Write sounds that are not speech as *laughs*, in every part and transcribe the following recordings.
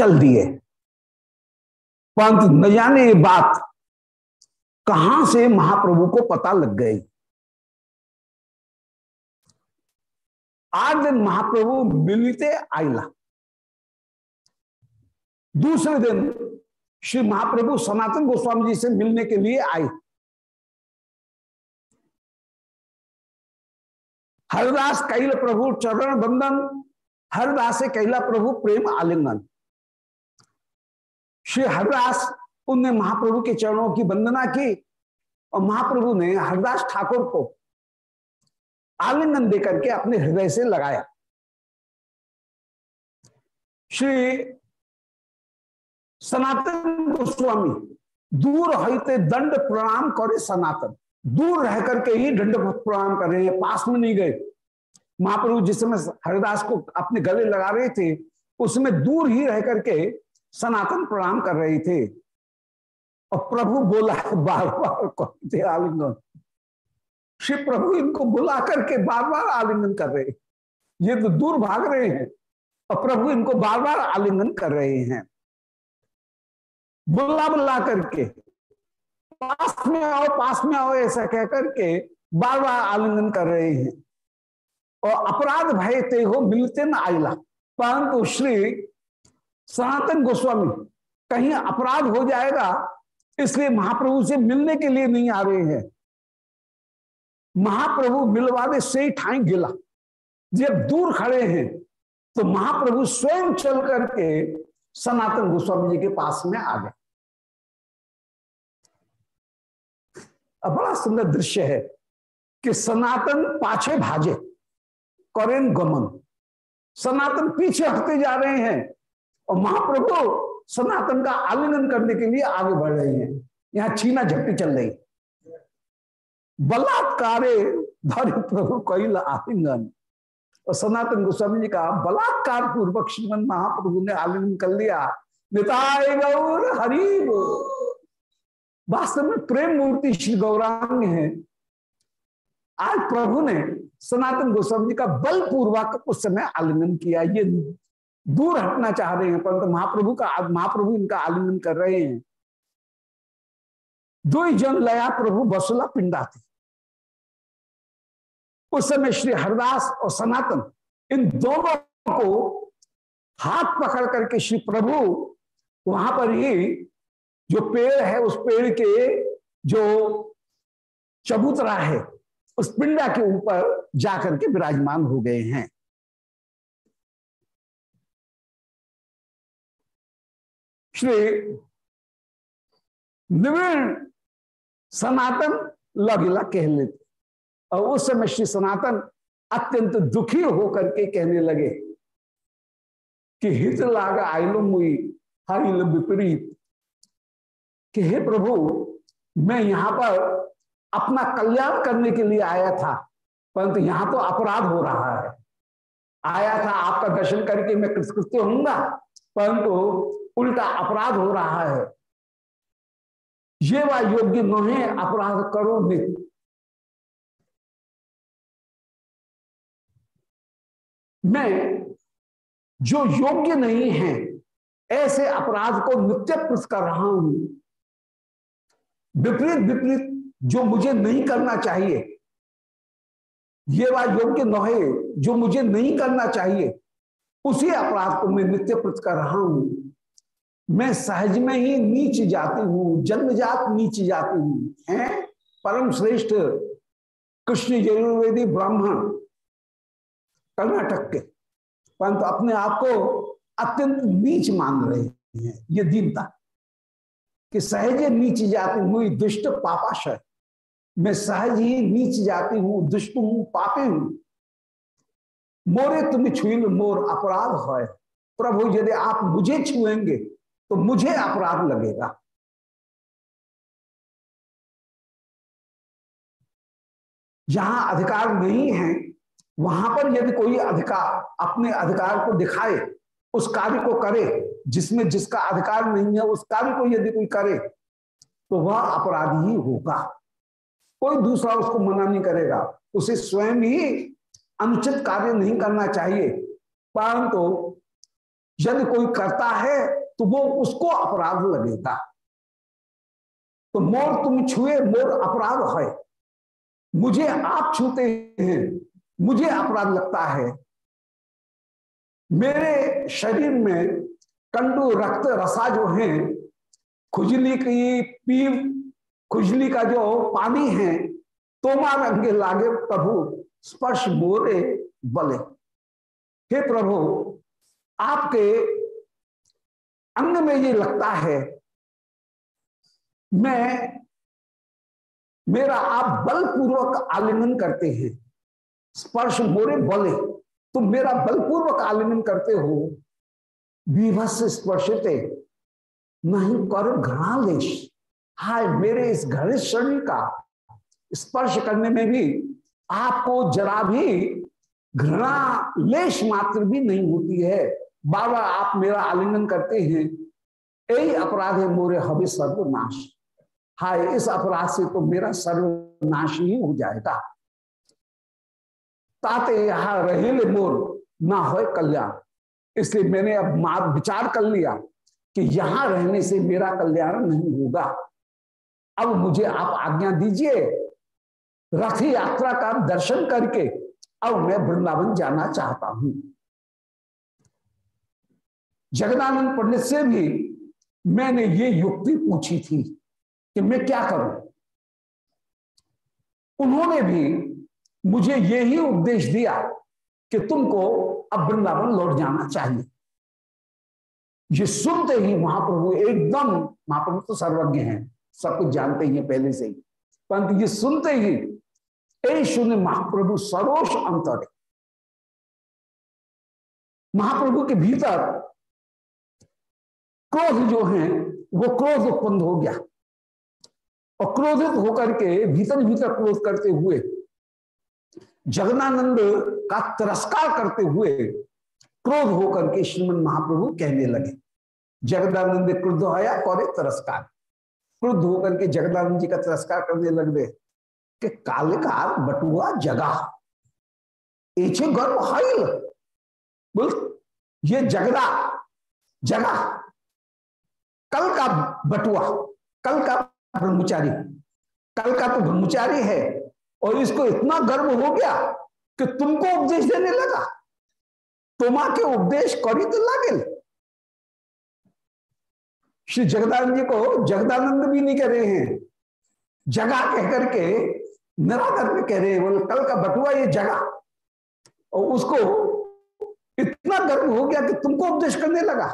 चल दिए। परंतु न जाने ये बात कहाँ से महाप्रभु को पता लग गई। आज दिन महाप्रभु मिलते आईला। दूसरे दिन श्री महाप्रभु सनातन गोस्वामी जी से मिलने के लिए आए। हरदास कैल प्रभु चरण बंदन हरदास कैला प्रभु प्रेम आलिंगन। श्री हरदास उनने महाप्रभु के चरणों की वंदना की और महाप्रभु ने हरदास ठाकुर को आलिंगन देकर के अपने हृदय से लगाया। श्री सनातन गोस्वामी दूर होते दंड प्रणाम करे सनातन। दूर रह करके ही दंड प्रणाम कर रहे हैं, पास में नहीं गए। महाप्रभु जिस समय हरिदास को अपने गले लगा रहे थे उसमें दूर ही रह करके सनातन प्रणाम कर रहे थे। और प्रभु बोला बार बार कहते आलिंगन? श्री प्रभु इनको बुला करके बार बार आलिंगन कर रहे ये तो दूर भाग रहे हैं। और प्रभु इनको बार बार आलिंगन कर रहे हैं। बुला बुला करके, पास में आओ, पास में आओ, ऐसा कह करके बार बार आलिंगन कर रहे हैं। और अपराध भय ते हो मिलते न आयला परंतु श्री सनातन गोस्वामी, कहीं अपराध हो जाएगा, इसलिए महाप्रभु से मिलने के लिए नहीं आ रहे हैं। महाप्रभु मिलवाने से ही ठाई गिला। जब दूर खड़े हैं तो महाप्रभु स्वयं चल करके सनातन गोस्वामी जी के पास में आ गए। बड़ा सुंदर दृश्य है कि सनातन पाछे भाजे करें गमन। सनातन पीछे हटते जा रहे हैं और महाप्रभु सनातन का आलिंगन करने के लिए आगे बढ़ रहे हैं। यहाँ छीना झपटी चल रही। बलात्कारे प्रभु कैल आलिंगन। और सनातन गोस्वामी जी का बलात्कार पूर्वक श्रीमन महाप्रभु ने आलिंगन कर लिया। निताय गौर हरिब वास्तव में प्रेम मूर्ति श्री गौरांग है। आज प्रभु ने सनातन गोस्वामी जी का बलपूर्वक उस समय आलिंगन किया। ये दूर हटना चाह रहे हैं, परंतु महाप्रभु का महाप्रभु इनका आलिंगन कर रहे हैं। दो ही जन लया प्रभु बसुला पिंडा थी। उस समय श्री हरदास और सनातन इन दोनों को हाथ पकड़ करके श्री प्रभु वहाँ पर ही जो पेड़ है, उस पेड़ के जो चबूतरा है, उस पिंडा के ऊपर जाकर के विराजमान हो गए हैं। श्री निविण सनातन लगिला कह लेते और उस समय श्री सनातन अत्यंत दुखी होकर के कहने लगे कि हित लाग आयलो मुई हाइल विपरीत। कि हे प्रभु, मैं यहाँ पर अपना कल्याण करने के लिए आया था, परंतु यहाँ तो अपराध हो रहा है। आया था, आपका दर्शन करके मैं कृतकृत्य होऊँगा, परंतु उल्टा अपराध हो रहा है। ये वा योग्य नोहे अपराध करो नित। मैं जो योग्य नहीं है, ऐसे अपराध को नित्य पुरुष कर रहा हूँ। विपरीत विपरीत जो मुझे नहीं करना चाहिए ये बात योग्य नहे जो मुझे नहीं करना चाहिए, उसी अपराध को मैं नित्य प्रत कर रहा हूँ। मैं सहज में ही नीच जाती हूँ, जन्मजात नीच जाती हूँ। है? परम श्रेष्ठ कृष्ण यजुर्वेदी ब्राह्मण, कर्नाटक के। परंतु अपने आप को अत्यंत नीच मान रहे हैं, ये दीनता। कि सहज नीच जाती हुई दुष्ट पापाशय। मैं सहज ही नीच जाती हूँ, दुष्ट हूँ, पापी हूँ। मोरे तुम छुईल मोर अपराध है। प्रभु, यदि आप मुझे छुएँगे तो मुझे अपराध लगेगा। जहाँ अधिकार नहीं है, वहाँ पर यदि कोई अधिकार, अपने अधिकार को दिखाए, उस कार्य को करे, जिसमें जिसका अधिकार नहीं है, उस कार्य को यदि कोई करे तो वह अपराधी ही होगा। कोई दूसरा उसको मना नहीं करेगा। उसे स्वयं ही अनुचित कार्य नहीं करना चाहिए। परंतु तो यदि कोई करता है तो वो उसको अपराध लगेगा। तो मोर तुम छुए, मोर अपराध है। मुझे आप छूते हैं, मुझे अपराध लगता है। मेरे शरीर में कंडू रक्त रसा जो है, खुजली की पीव, खुजली का जो पानी है, तोमा रंगे लागे प्रभु, स्पर्श मोरे बले। हे प्रभु, आपके अंग में ये लगता है, मैं, मेरा आप बलपूर्वक आलिंगन करते हैं। स्पर्श मोरे बले, तुम मेरा बलपूर्वक आलिंगन करते हो। विभस स्पर्शते, नहीं कर घृणालेश। हाय, मेरे इस घृणित शरीर का स्पर्श करने में भी आपको जरा भी घृणा लेश मात्र भी नहीं होती है। बार बार आप मेरा आलिंगन करते हैं। यही अपराध है मोरे हवे सर्वनाश। हाय, इस अपराध से तो मेरा सर्वनाश ही हो जाएगा। ताते यहाँ रहेले मोर, ना हो कल्याण। इसलिए मैंने अब विचार कर लिया कि यहाँ रहने से मेरा कल्याण नहीं होगा। अब मुझे आप आज्ञा दीजिए। रथ यात्रा का दर्शन करके अब मैं वृंदावन जाना चाहता हूँ। जगदानंद पंडित से भी मैंने ये युक्ति पूछी थी कि मैं क्या करूँ। उन्होंने भी मुझे यही उपदेश दिया कि तुमको अब वृंदावन लौट जाना चाहिए। ये सुनते ही महाप्रभु एकदम, महाप्रभु तो सर्वज्ञ हैं, सब कुछ जानते ही पहले से ही। परंतु ये सुनते ही ए सुने महाप्रभु सरोष अंतर। महाप्रभु के भीतर क्रोध जो है, वो क्रोध उत्पन्न हो गया। और क्रोधित होकर के भीतर भीतर क्रोध करते हुए जगनानंद का तिरस्कार करते हुए क्रोध होकर के श्रीमन महाप्रभु कहने लगे। जगदानंद क्रुद्ध आया और तिरस्कार। क्रुद्ध होकर के जगदानंद जी का तिरस्कार करने लग गए कि कालिकार बटुआ जगा। गर्व हाइल। बोल, ये जगदा जगह कल का बटुआ, कल का ब्रह्मचारी, कल का तो ब्रह्मचारी है। और इसको इतना गर्व हो गया कि तुमको उपदेश देने लगा। तुमा के उपदेश करी तो लागे श्री जगदानंद जी को जगदानंद भी नहीं कह रहे हैं। जगह कह करके निराकर में कह रहे हैं। बोले, कल का बटुआ ये जगह और उसको इतना गर्व हो गया कि तुमको उपदेश करने लगा।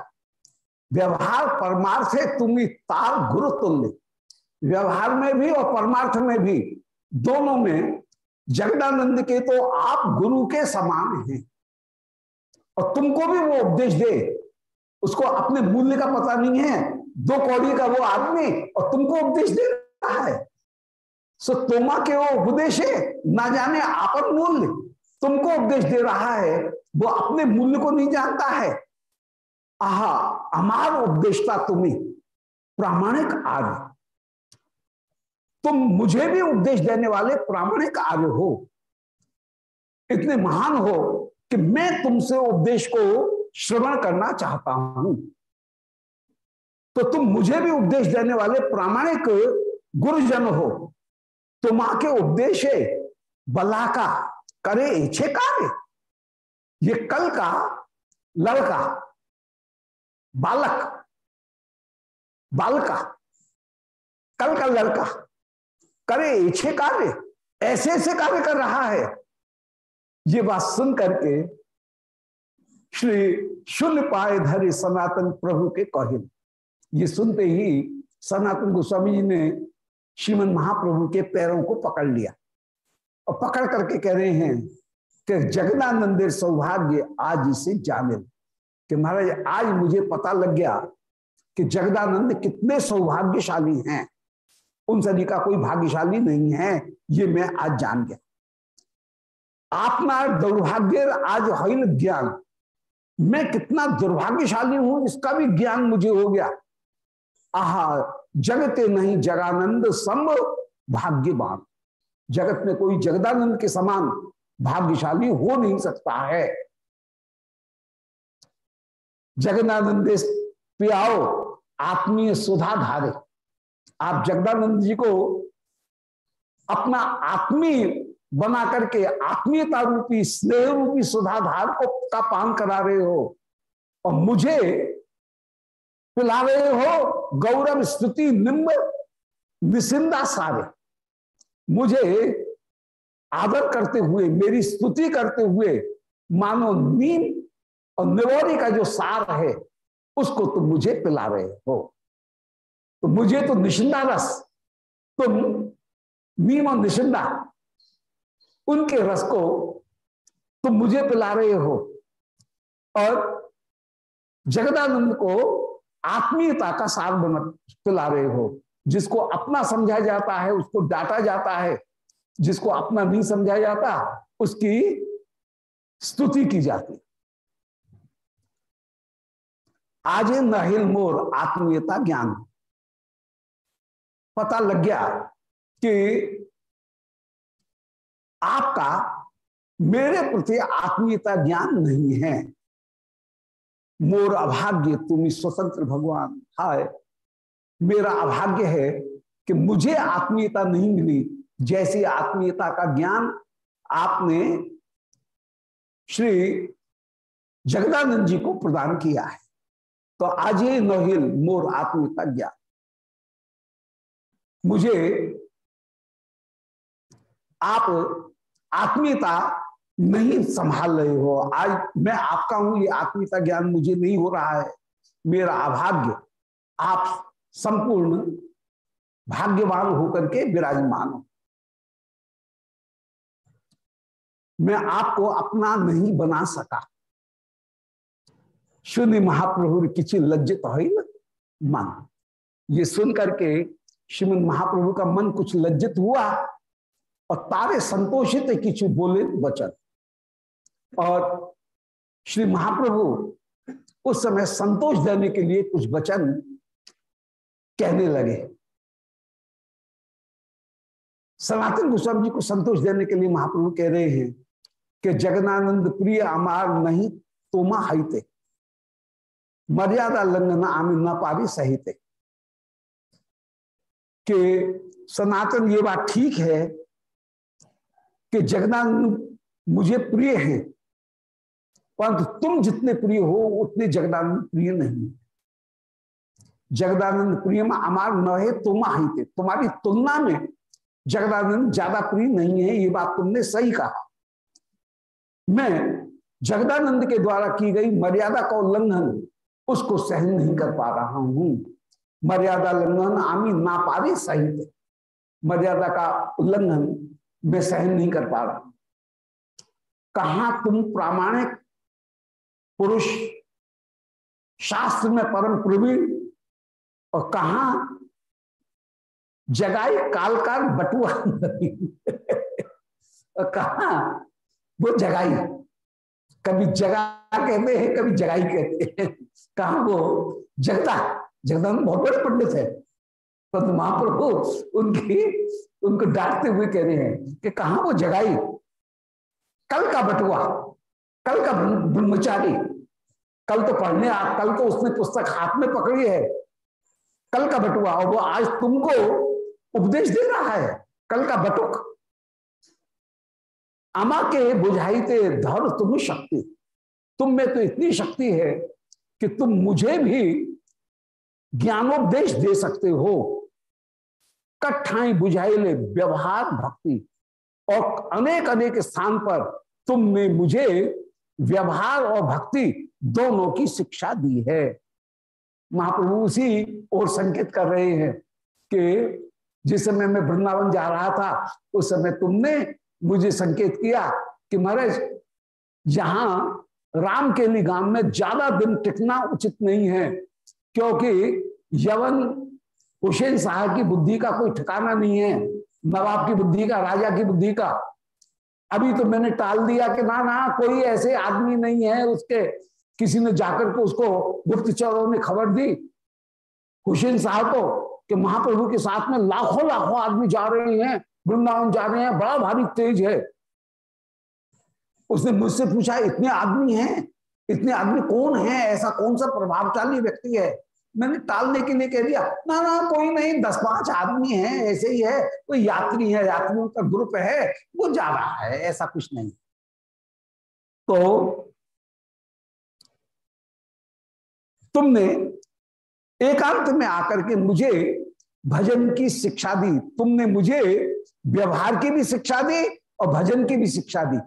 व्यवहार परमार्थ है, तुम तार गुरु तुल्य व्यवहार में भी और परमार्थ में भी, दोनों में जगदानंद के तो आप गुरु के समान हैं। और तुमको भी वो उपदेश दे, उसको अपने मूल्य का पता नहीं है, दो कौड़ी का वो आदमी, और तुमको उपदेश दे रहा है। सो तोमा के वो उपदेश है, ना जाने आपन मूल्य। तुमको उपदेश दे रहा है, वो अपने मूल्य को नहीं जानता है आहा हमार उपदेशता तुम्हें. प्रामाणिक आर्य. तुम मुझे भी उपदेश देने वाले प्रामाणिक आर्य हो. इतने महान हो कि मैं तुमसे उपदेश को श्रवण करना चाहता हूँ. तो तुम मुझे भी उपदेश देने वाले प्रामाणिक गुरुजन हो. तुम आके उपदेश बला का, करे इच्छे कार्य ये कल का लड़का बालक, बालका, कल का लड़का करे इच्छे कार्य, ऐसे ऐसे कार्य कर रहा है। ये बात सुन करके श्री शून्य पाए धरे सनातन प्रभु के कहिल ये सुनते ही सनातन गोस्वामी जी ने श्रीमन महाप्रभु के पैरों को पकड़ लिया और पकड़ करके कह रहे हैं कि जगदानंद सौभाग्य आज इसे जाने कि महाराज, आज मुझे पता लग गया कि जगदानंद कितने सौभाग्यशाली हैं। उन सभी का कोई भाग्यशाली नहीं है, ये मैं आज जान गया। आत्मा दुर्भाग्य, आज हिल ज्ञान। मैं कितना दुर्भाग्यशाली हूँ, इसका भी ज्ञान मुझे हो गया। आहा, जगते नहीं जगानंद सम भाग्यवान। जगत में कोई जगदानंद के समान भाग्यशाली हो नहीं सकता है। जगन्नानंद पियाओ आत्मीय सुधा धारे आप जगदानंद जी को अपना आत्मीय बना करके, आत्मीयता रूपी, स्नेह रूपी सुधाधार को का पान करा रहे हो, और मुझे पिला रहे हो गौरव, स्तुति निम्ब निसिंदा सारे। मुझे आदर करते हुए, मेरी स्तुति करते हुए मानो नीम और निवोरी का जो सार है, उसको तुम मुझे पिला रहे हो। तो मुझे तो निशिंदा रस तुम नीम और निशिंदा, उनके रस को तुम मुझे पिला रहे हो। और जगदानंद को आत्मीयता का सार बना, पिला रहे हो। जिसको अपना समझा जाता है, उसको डांटा जाता है। जिसको अपना नहीं समझा जाता, उसकी स्तुति की जाती। आज नहिल मोर आत्मीयता ज्ञान। पता लग गया कि आपका मेरे प्रति आत्मीयता ज्ञान नहीं है। मोर अभाग्य, तुम स्वतंत्र भगवान। हाय, मेरा अभाग्य है कि मुझे आत्मीयता नहीं मिली। जैसी आत्मीयता का ज्ञान आपने श्री जगदानंद जी को प्रदान किया है। तो आज ये नहिल मोर आत्मीयता ज्ञान मुझे आप आत्मीयता नहीं संभाल रहे हो. आज मैं आपका हूँ, ये आत्मीयता ज्ञान मुझे नहीं हो रहा है. मेरा अभाग्य, आप संपूर्ण भाग्यवान होकर के विराजमान हो. मैं आपको अपना नहीं बना सका. शून्य महाप्रभु किसी लज्जित हो ही मन। ये सुन करके श्रीमद महाप्रभु का मन कुछ लज्जित हुआ और तारे संतोषित किचु बोले वचन। और श्री महाप्रभु उस समय संतोष देने के लिए कुछ वचन कहने लगे। सनातन गोस्वामी जी को संतोष देने के लिए महाप्रभु कह रहे हैं कि जगनानंद प्रिय, अमार नहीं, तोमा हाइते मर्यादा लंघन आमी न पारी सहित। कि सनातन ये बात ठीक है कि जगदानंद मुझे प्रिय है, परंतु तुम जितने प्रिय हो, उतने जगदानंद प्रिय नहीं। जगदानंद प्रिय में अमार न है तुम थे तुम्हारी तुलना में जगदानंद ज़्यादा प्रिय नहीं है, ये बात तुमने सही कहा। मैं जगदानंद के द्वारा की गई मर्यादा का उल्लंघन उसको सहन नहीं कर पा रहा हूँ। मर्यादा लंघन आमी ना पारी सहित। मर्यादा का उल्लंघन मैं सहन नहीं कर पा रहा। कहा तुम प्रामाणिक पुरुष शास्त्र में परम प्रवीण और कहा जगाई कालकार बटुआ *laughs* कहा वो जगाई? कभी जगा कहते हैं, कभी जगाई कहते हैं। कहा वो जगता? जगदा बहुत बड़े पंडित है। तो महाप्रभु उनकी, उनको डांटते हुए कह रहे हैं कि कहा वो जगाई? कल का बटुआ, कल का ब्रह्मचारी। कल तो पढ़ने आ, कल तो उसने पुस्तक हाथ में पकड़ी है। कल का बटुआ, और वो आज तुमको उपदेश दे रहा है। कल का बटुक। अमा के बुझाईते धर तुम शक्ति। तुम में तो इतनी शक्ति है कि तुम मुझे भी ज्ञानोपदेश दे सकते हो। कठाई बुझाई ले व्यवहार भक्ति। और अनेक अनेक स्थान पर तुमने मुझे व्यवहार और भक्ति दोनों की शिक्षा दी है। महाप्रभु उसी और संकेत कर रहे हैं कि जिस समय मैं वृंदावन जा रहा था, उस समय तुमने मुझे संकेत किया कि महाराज, यहाँ राम के लिए गाँव में ज़्यादा दिन टिकना उचित नहीं है, क्योंकि यवन हुसैन साहब की बुद्धि का कोई ठिकाना नहीं है, नवाब की बुद्धि का, राजा की बुद्धि का। अभी तो मैंने टाल दिया कि ना ना, कोई ऐसे आदमी नहीं है उसके। किसी ने जाकर के उसको गुप्तचरों ने खबर दी। हुसैन साहब को कि महाप्रभु के साथ में लाखों लाखों आदमी जा रहे हैं। वृंदावन जा रहे हैं, बड़ा भारी तेज है। उसने मुझसे पूछा, इतने आदमी हैं? इतने आदमी कौन है? ऐसा कौन सा प्रभावशाली व्यक्ति है? मैंने टालने के लिए कह दिया, ना ना, कोई नहीं दस पाँच आदमी है, ऐसे ही है। कोई यात्री है, यात्रियों का ग्रुप है, वो जा रहा है, ऐसा कुछ नहीं। तो तुमने एकांत में आकर के मुझे भजन की शिक्षा दी। तुमने मुझे व्यवहार की भी शिक्षा दी और भजन की भी शिक्षा दी।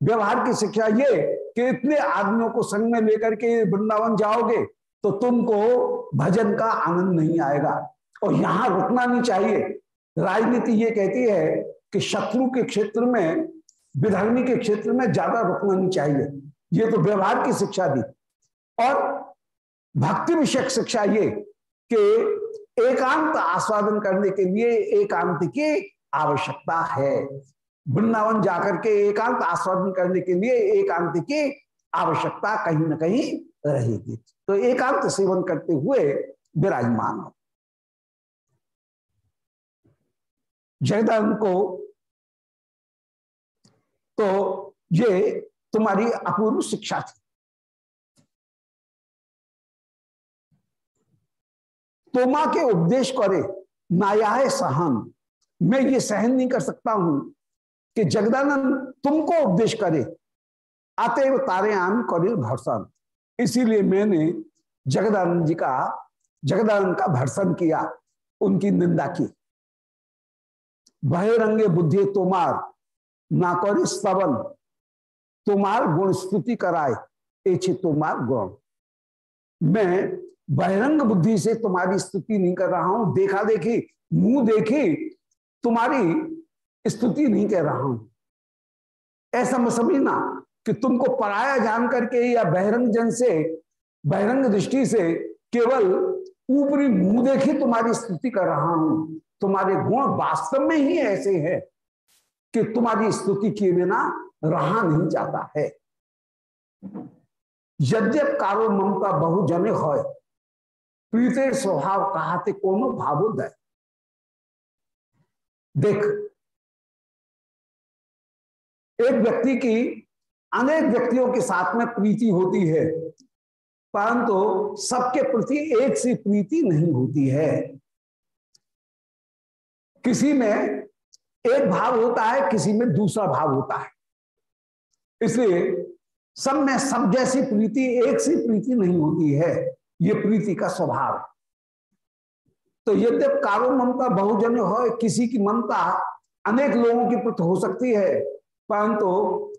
व्यवहार की शिक्षा ये कि इतने आदमियों को संग में लेकर के वृंदावन जाओगे तो तुमको भजन का आनंद नहीं आएगा। और यहाँ रुकना नहीं चाहिए। राजनीति ये कहती है कि शत्रु के क्षेत्र में, विधर्मी के क्षेत्र में ज़्यादा रुकना नहीं चाहिए। ये तो व्यवहार की शिक्षा दी। और भक्ति विषयक शिक्षा ये कि एकांत आस्वादन करने के लिए एकांत की आवश्यकता है। वृंदावन जाकर के एकांत आस्वादन करने के लिए एकांत की आवश्यकता कहीं ना कहीं रहेगी। तो एकांत सेवन करते हुए विराजमान हो। जयदान को तो ये तुम्हारी अपूर्व शिक्षा थी। तोमा के उपदेश करे नाया सहन। मैं ये सहन नहीं कर सकता हूँ कि जगदानंद तुमको उपदेश करे। आते वो तारे आम करिल भर्सन इसीलिए मैंने जगदानंद जी का, जगदानंद का भर्सन किया, उनकी निंदा की। बहिरंगे बुद्धि तुमार ना कर स्तवन तुमार गुण स्तुति कराए एछे तुमार गुण। मैं बहिरंग बुद्धि से तुम्हारी स्तुति नहीं कर रहा हूँ। देखा देखी, मुँह देखी तुम्हारी स्तुति नहीं कह रहा हूँ। ऐसा मैं समझना कि तुमको पराया जान करके या बहिरंग जन से, बहिरंग दृष्टि से केवल ऊपरी मुँह देखी तुम्हारी स्तुति कर रहा हूँ। तुम्हारे गुण वास्तव में ही ऐसे है कि तुम्हारी स्तुति किए बिना रहा नहीं जाता है। यद्यप कारो ममता बहुजने हो। प्रीते स्वभाव कहाते कोनो भावोदय देख। एक व्यक्ति की अनेक व्यक्तियों के साथ में प्रीति होती है, परंतु तो सबके प्रति एक सी प्रीति नहीं होती है। किसी में एक भाव होता है, किसी में दूसरा भाव होता है। इसलिए सब में सब जैसी प्रीति, एक सी प्रीति नहीं होती है। ये प्रीति का स्वभाव तो यद्यप कारो ममता बहुजन हो, किसी की ममता अनेक लोगों की प्रति हो सकती है, परंतु तो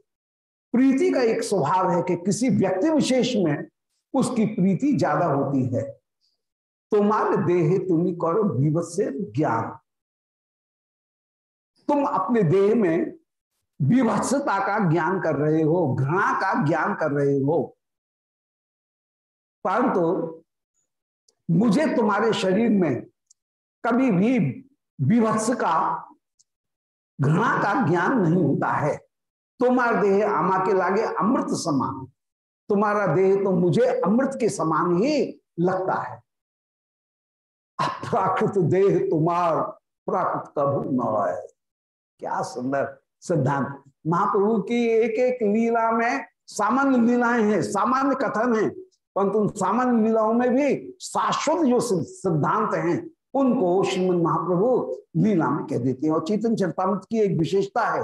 प्रीति का एक स्वभाव है कि किसी व्यक्ति विशेष में उसकी प्रीति ज़्यादा होती है। तो मान देह तुम्हें करो विवत से ज्ञान। तुम अपने देह में विभत्सता का ज्ञान कर रहे हो, घृणा का ज्ञान कर रहे हो। परंतु तो मुझे तुम्हारे शरीर में कभी भी विभत्स का घृणा का ज्ञान नहीं होता है। तुम्हारा देह आमा के लागे अमृत समान तुम्हारा देह तो मुझे अमृत के समान ही लगता है। प्राकृत देह तुम्हार प्राकृत कभू न क्या सुंदर सिद्धांत। महाप्रभु की एक एक लीला में सामान्य लीलाएँ हैं, सामान्य कथन है, परंतु सामान्य लीलाओं में भी शाश्वत जो सिद्धांत हैं उनको श्रीमद महाप्रभु लीला में कह देते हैं। और चेतन चरतामृत की एक विशेषता है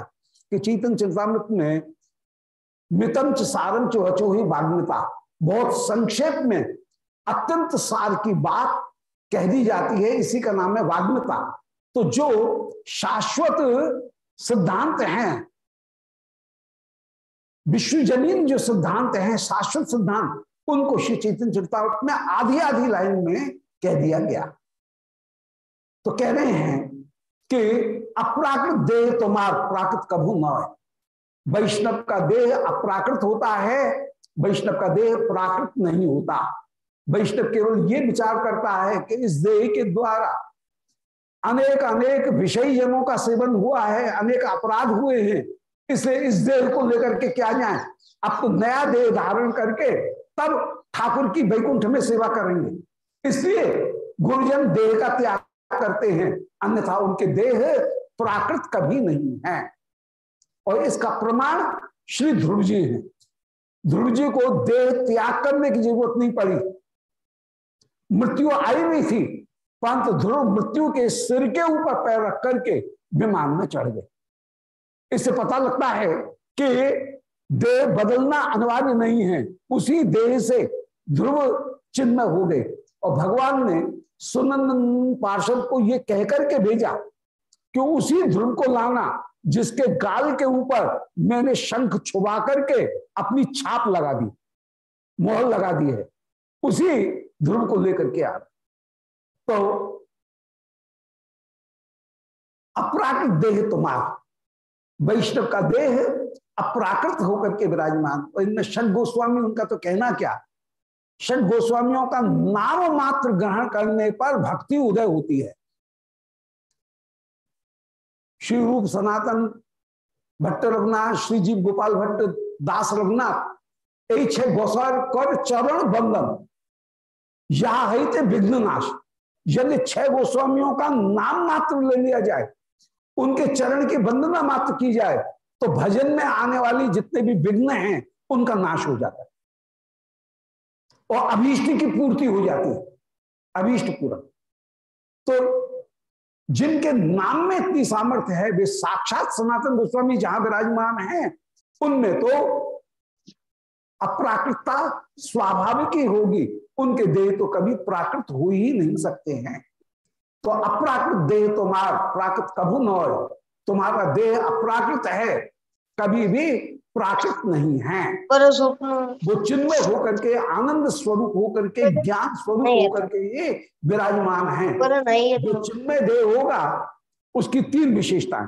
कि चेतन चरतामृत में मितम च सारम च वचो ही बाग्यता बहुत संक्षेप में अत्यंत सार की बात कह दी जाती है। इसी का नाम है वाग्मता तो जो शाश्वत सिद्धांत हैं, विश्वजनीन जो सिद्धांत हैं, शाश्वत सिद्धांत, उनको श्री चेतन चरितावत में आधी आधी लाइन में कह दिया गया। तो कह रहे हैं कि अप्राकृत देह तुम्हार प्राकृत कभू न वैष्णव का देह अप्राकृत होता है, वैष्णव का देह प्राकृत नहीं होता। वैष्णव केवल ये विचार करता है कि इस देह के द्वारा अनेक अनेक विषय जनों का सेवन हुआ है, अनेक अपराध हुए हैं। इसलिए इस देह को लेकर के क्या जाए? अब तो नया देह धारण करके तब ठाकुर की वैकुंठ में सेवा करेंगे। इसलिए गुरुजन देह का त्याग करते हैं, अन्यथा उनके देह प्राकृत कभी नहीं है। और इसका प्रमाण श्री ध्रुव जी है। ध्रुव जी को देह त्याग करने की ज़रूरत नहीं पड़ी। मृत्यु आई नहीं थी, परंतु ध्रुव मृत्यु के सिर के ऊपर पैर रख करके विमान में चढ़ गए। इससे पता लगता है कि देह बदलना अनिवार्य नहीं है। उसी देह से ध्रुव चिन्ह हो गए और भगवान ने सुनंदन पार्षद को यह कहकर के भेजा कि उसी ध्रुव को लाना जिसके गाल के ऊपर मैंने शंख छुबा करके अपनी छाप लगा दी, मोहर लगा दी है, उसी ध्रुव को लेकर के आ तो अपराकृत देह तुम्हारा, वैष्णव का देह अपराकृत होकर के विराजमान और इनमें शंख गोस्वामी, उनका तो कहना क्या? शंख गोस्वामियों का नाम मात्र ग्रहण करने पर भक्ति उदय होती है। श्री रूप सनातन भट्ट रघुनाथ, श्री जीव गोपाल भट्ट, दास रघुनाथ यही छह गोस्वार कर चरण बंदन। यह है विघ्न नाश। यदि छह गोस्वामियों का नाम मात्र ले लिया जाए, उनके चरण की वंदना मात्र की जाए तो भजन में आने वाली जितने भी विघ्न हैं, उनका नाश हो जाता है। और अभीष्ट की पूर्ति हो जाती है। अभीष्ट पूरा। तो जिनके नाम में इतनी सामर्थ्य है, वे साक्षात सनातन गोस्वामी जहाँ विराजमान हैं, उनमें तो अप्राकृतता स्वाभाविक ही होगी। उनके देह तो कभी प्राकृत हो ही नहीं सकते हैं। तो अप्राकृत देह तुम्हारा, प्राकृत कभू न तुम्हारा देह अप्राकृत है। कभी भी प्राकृत नहीं है। वो चिन्मय होकर के आनंद स्वरूप होकर के ज्ञान स्वरूप होकर के ये विराजमान है। जो चिन्मय देह होगा उसकी तीन विशेषताएँ।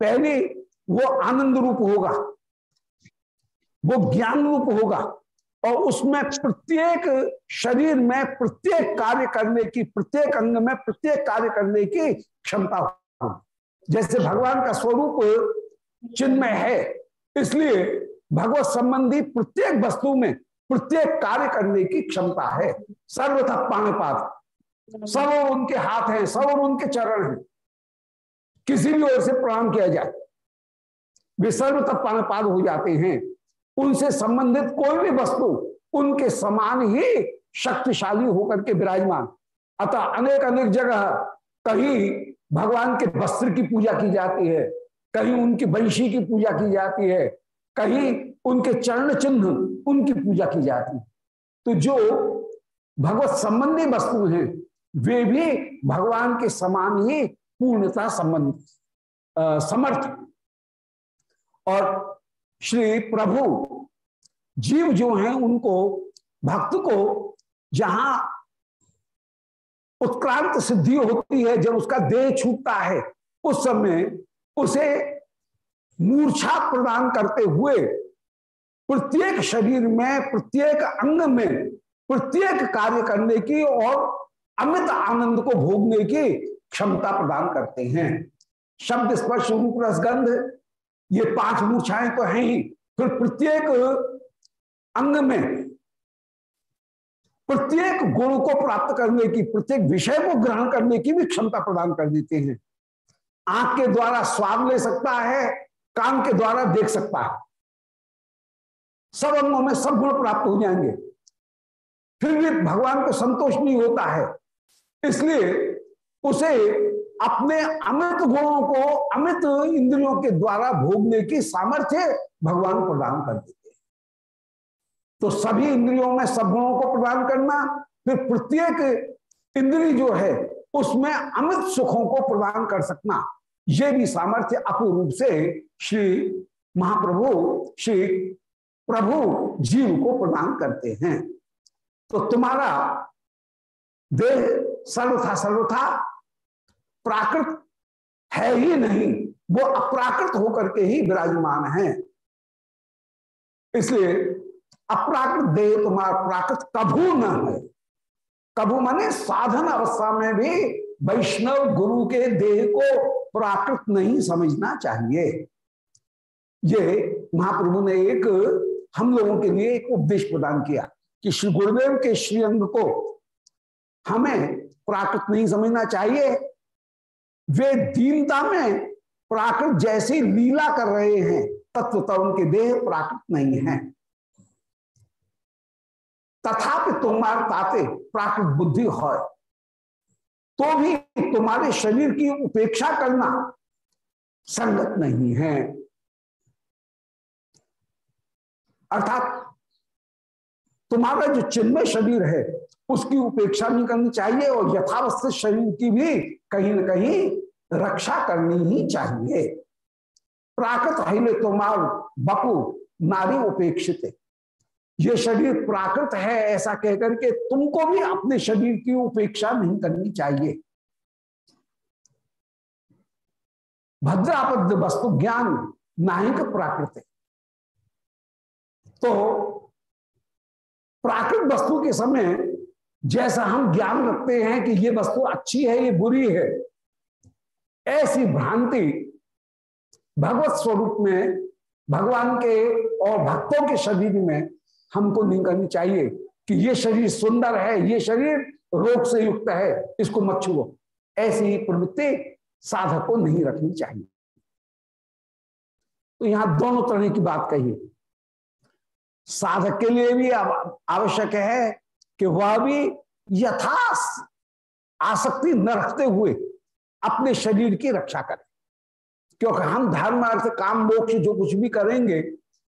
पहले वो आनंद रूप होगा वो ज्ञान रूप होगा और उसमें प्रत्येक शरीर में प्रत्येक कार्य करने की प्रत्येक अंग में प्रत्येक कार्य करने की क्षमता होगी जैसे भगवान का स्वरूप चिन्मय है इसलिए भगवत संबंधी प्रत्येक वस्तु में प्रत्येक कार्य करने की क्षमता है। सर्वथा पाद सब और उनके हाथ हैं, सब और उनके चरण हैं। किसी भी ओर से प्रणाम किया जाए। वे सर्वथा पाणपात हो जाते हैं। उनसे संबंधित कोई भी वस्तु उनके समान ही शक्तिशाली होकर के विराजमान। अतः अनेक अनेक जगह कहीं भगवान के वस्त्र की पूजा की जाती है। कहीं उनकी वंशी की पूजा की जाती है, कहीं उनके चरण चिन्ह उनकी पूजा की जाती है। तो जो भगवत संबंधी वस्तु हैं, वे भी भगवान के समान ही पूर्णता संबंध समर्थ। और श्री प्रभु जीव जो हैं, उनको, भक्त को जहाँ उत्क्रांत सिद्धि होती है, जब उसका देह छूटता है, उस समय उसे मूर्छा प्रदान करते हुए प्रत्येक शरीर में, प्रत्येक अंग में, प्रत्येक कार्य करने की और अमित आनंद को भोगने की क्षमता प्रदान करते हैं। शब्द स्पर्श, रूप रसगंध ये पाँच मूर्छाएँ तो हैं ही। फिर प्रत्येक अंग में, प्रत्येक गुण को प्राप्त करने की, प्रत्येक विषय को ग्रहण करने की भी क्षमता प्रदान कर देते हैं। आँख के द्वारा स्वाद ले सकता है, कान के द्वारा देख सकता है। सब अंगों में सब गुण प्राप्त हो जाएँगे। फिर भी भगवान को संतोष नहीं होता है। इसलिए उसे अपने अमित गुणों को, अमित इंद्रियों के द्वारा भोगने की सामर्थ्य भगवान प्रदान कर देते हैं। तो सभी इंद्रियों में सब गुणों को प्रदान करना, फिर प्रत्येक इंद्री जो है उसमें अमित सुखों को प्रदान कर सकना। यह भी सामर्थ्य अपूर्व से श्री महाप्रभु, श्री प्रभु जीव को प्रदान करते हैं। तो तुम्हारा देह सर्वथा सर्वथा प्राकृत है ही नहीं, वो अप्राकृत होकर के ही विराजमान है। इसलिए अप्राकृत देह तुम्हारा प्राकृत कभू न है। कभू माने साधन अवस्था में भी वैष्णव गुरु के देह को प्राकृत नहीं समझना चाहिए। ये महाप्रभु ने एक हम लोगों के लिए एक उपदेश प्रदान किया कि श्री गुरुदेव के श्रीअंग को हमें प्राकृत नहीं समझना चाहिए। वे दीनता में प्राकृत जैसी लीला कर रहे हैं, तत्वता उनके देह प्राकृत नहीं है। तथापि तुम्हारे पाते प्राकृत बुद्धि हो तो भी तुम्हारे शरीर की उपेक्षा करना संगत नहीं है। अर्थात तुम्हारा जो चिन्मय शरीर है, उसकी उपेक्षा नहीं करनी चाहिए और यथावस्थित शरीर की भी कहीं ना कहीं रक्षा करनी ही चाहिए। प्राकृत हिले तुम्हार बपू, नारी उपेक्षित ये शरीर प्राकृत है ऐसा कहकर के तुमको भी अपने शरीर की उपेक्षा नहीं करनी चाहिए। भद्रापद वस्तु ज्ञान नायक प्राकृत तो प्राकृत वस्तु के समय जैसा हम ज्ञान रखते हैं कि ये वस्तु अच्छी है, ये बुरी है, ऐसी भ्रांति भगवत स्वरूप में, भगवान के और भक्तों के शरीर में हमको नहीं करनी चाहिए कि ये शरीर सुंदर है, ये शरीर रोग से युक्त है, इसको मत छुओ। ऐसी ही प्रवृत्ति साधक को नहीं रखनी चाहिए। तो यहाँ दोनों तरह की बात कही साधक के लिए भी आवश्यक है कि वह भी यथास आसक्ति न रखते हुए अपने शरीर की रक्षा करें। क्योंकि हम धर्म, अर्थ, काम, मोक्ष, जो कुछ भी करेंगे,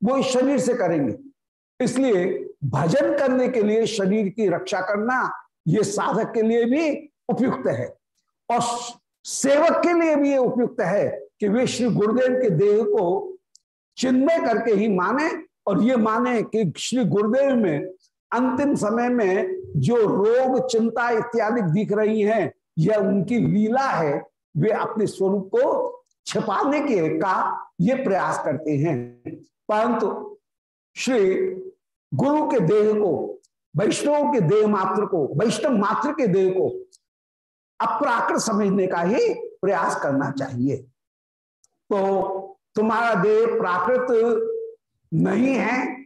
वो इस शरीर से करेंगे। इसलिए भजन करने के लिए शरीर की रक्षा करना ये साधक के लिए भी उपयुक्त है। और सेवक के लिए भी ये उपयुक्त है कि वे श्री गुरुदेव के देह को चिन्मय करके ही माने और ये माने कि श्री गुरुदेव में अंतिम समय में जो रोग, चिंता इत्यादि दिख रही हैं यह उनकी लीला है, वे अपने स्वरूप को छिपाने के का ये प्रयास करते हैं। परंतु श्री गुरु के देह को, वैष्णव के देह मात्र को, वैष्णव मात्र के देह को अप्राकृत समझने का ही प्रयास करना चाहिए। तो तुम्हारा देह प्राकृत नहीं है।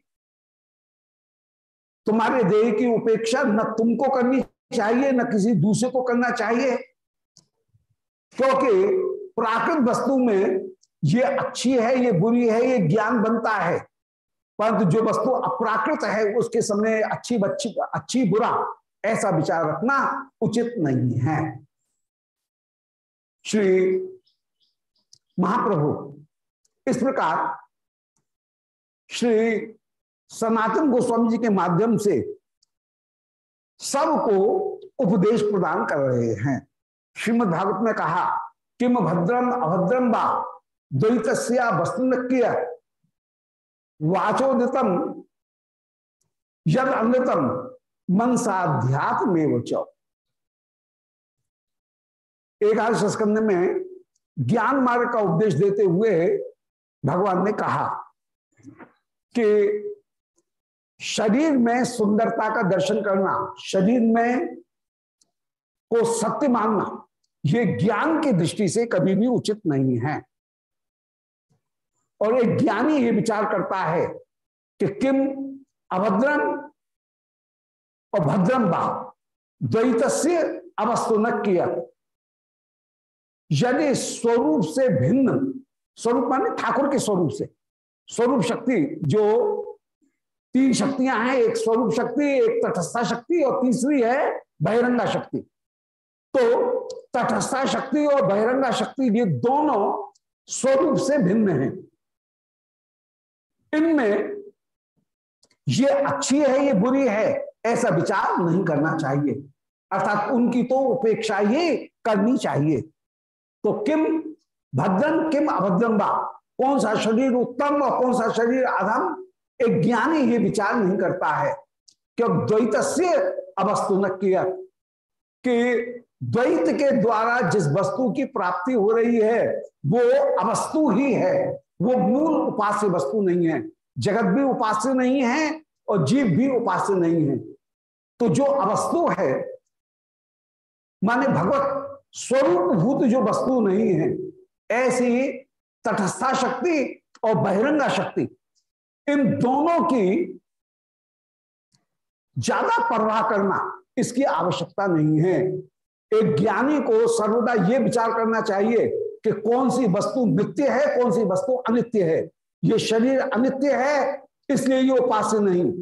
तुम्हारे देह की उपेक्षा न तुमको करनी चाहिए, न किसी दूसरे को करना चाहिए। क्योंकि प्राकृत वस्तु में ये अच्छी है, ये बुरी है, ये ज्ञान बनता है। परंतु जो वस्तु अप्राकृत है, उसके सामने अच्छी बच्ची, अच्छी बुरा, ऐसा विचार रखना उचित नहीं है। श्री महाप्रभु, इस प्रकार श्री सनातन गोस्वामी जी के माध्यम से सबको उपदेश प्रदान कर रहे हैं। श्रीमद भागवत में कहा, किम भद्रम अभद्रम बा द्वैत वस्तुनक्य वाचोदितम यद अन्यतम मनसाध्यात्म चौ। एकादश स्कंद में ज्ञान मार्ग का उपदेश देते हुए भगवान ने कहा कि शरीर में सुंदरता का दर्शन करना, शरीर में को सत्य मानना यह ज्ञान की दृष्टि से कभी भी उचित नहीं है। और एक ज्ञानी ये विचार करता है कि किम अभद्रम और भद्रम बा द्वैत से अवस्तु न किया। यदि स्वरूप से भिन्न, स्वरूप माने ठाकुर के स्वरूप से। स्वरूप शक्ति जो तीन शक्तियाँ हैं, एक स्वरूप शक्ति, एक तटस्था शक्ति और तीसरी है बहिरंगा शक्ति। तो तटस्था शक्ति और बहिरंगा शक्ति ये दोनों स्वरूप से भिन्न हैं। इनमें ये अच्छी है, ये बुरी है, ऐसा विचार नहीं करना चाहिए। अर्थात उनकी तो उपेक्षा ही करनी चाहिए। तो किम भद्रम किम अभद्रम बा? कौन सा शरीर उत्तम और कौन सा शरीर अधम? एक ज्ञानी ये विचार नहीं करता है। क्यों? द्वैत से अवस्तु न किया। कि द्वैत के द्वारा जिस वस्तु की प्राप्ति हो रही है, वो अवस्तु ही है। वो मूल उपास्य वस्तु नहीं है। जगत भी उपास्य नहीं है और जीव भी उपास्य नहीं है। तो जो अवस्तु है, माने भगवत स्वरूप भूत जो वस्तु नहीं है, ऐसी तटस्था शक्ति और बहिरंगा शक्ति, इन दोनों की ज़्यादा परवाह करना इसकी आवश्यकता नहीं है। एक ज्ञानी को सर्वदा यह विचार करना चाहिए कि कौन सी वस्तु नित्य है, कौन सी वस्तु अनित्य है। ये शरीर अनित्य है, इसलिए ये उपास्य नहीं।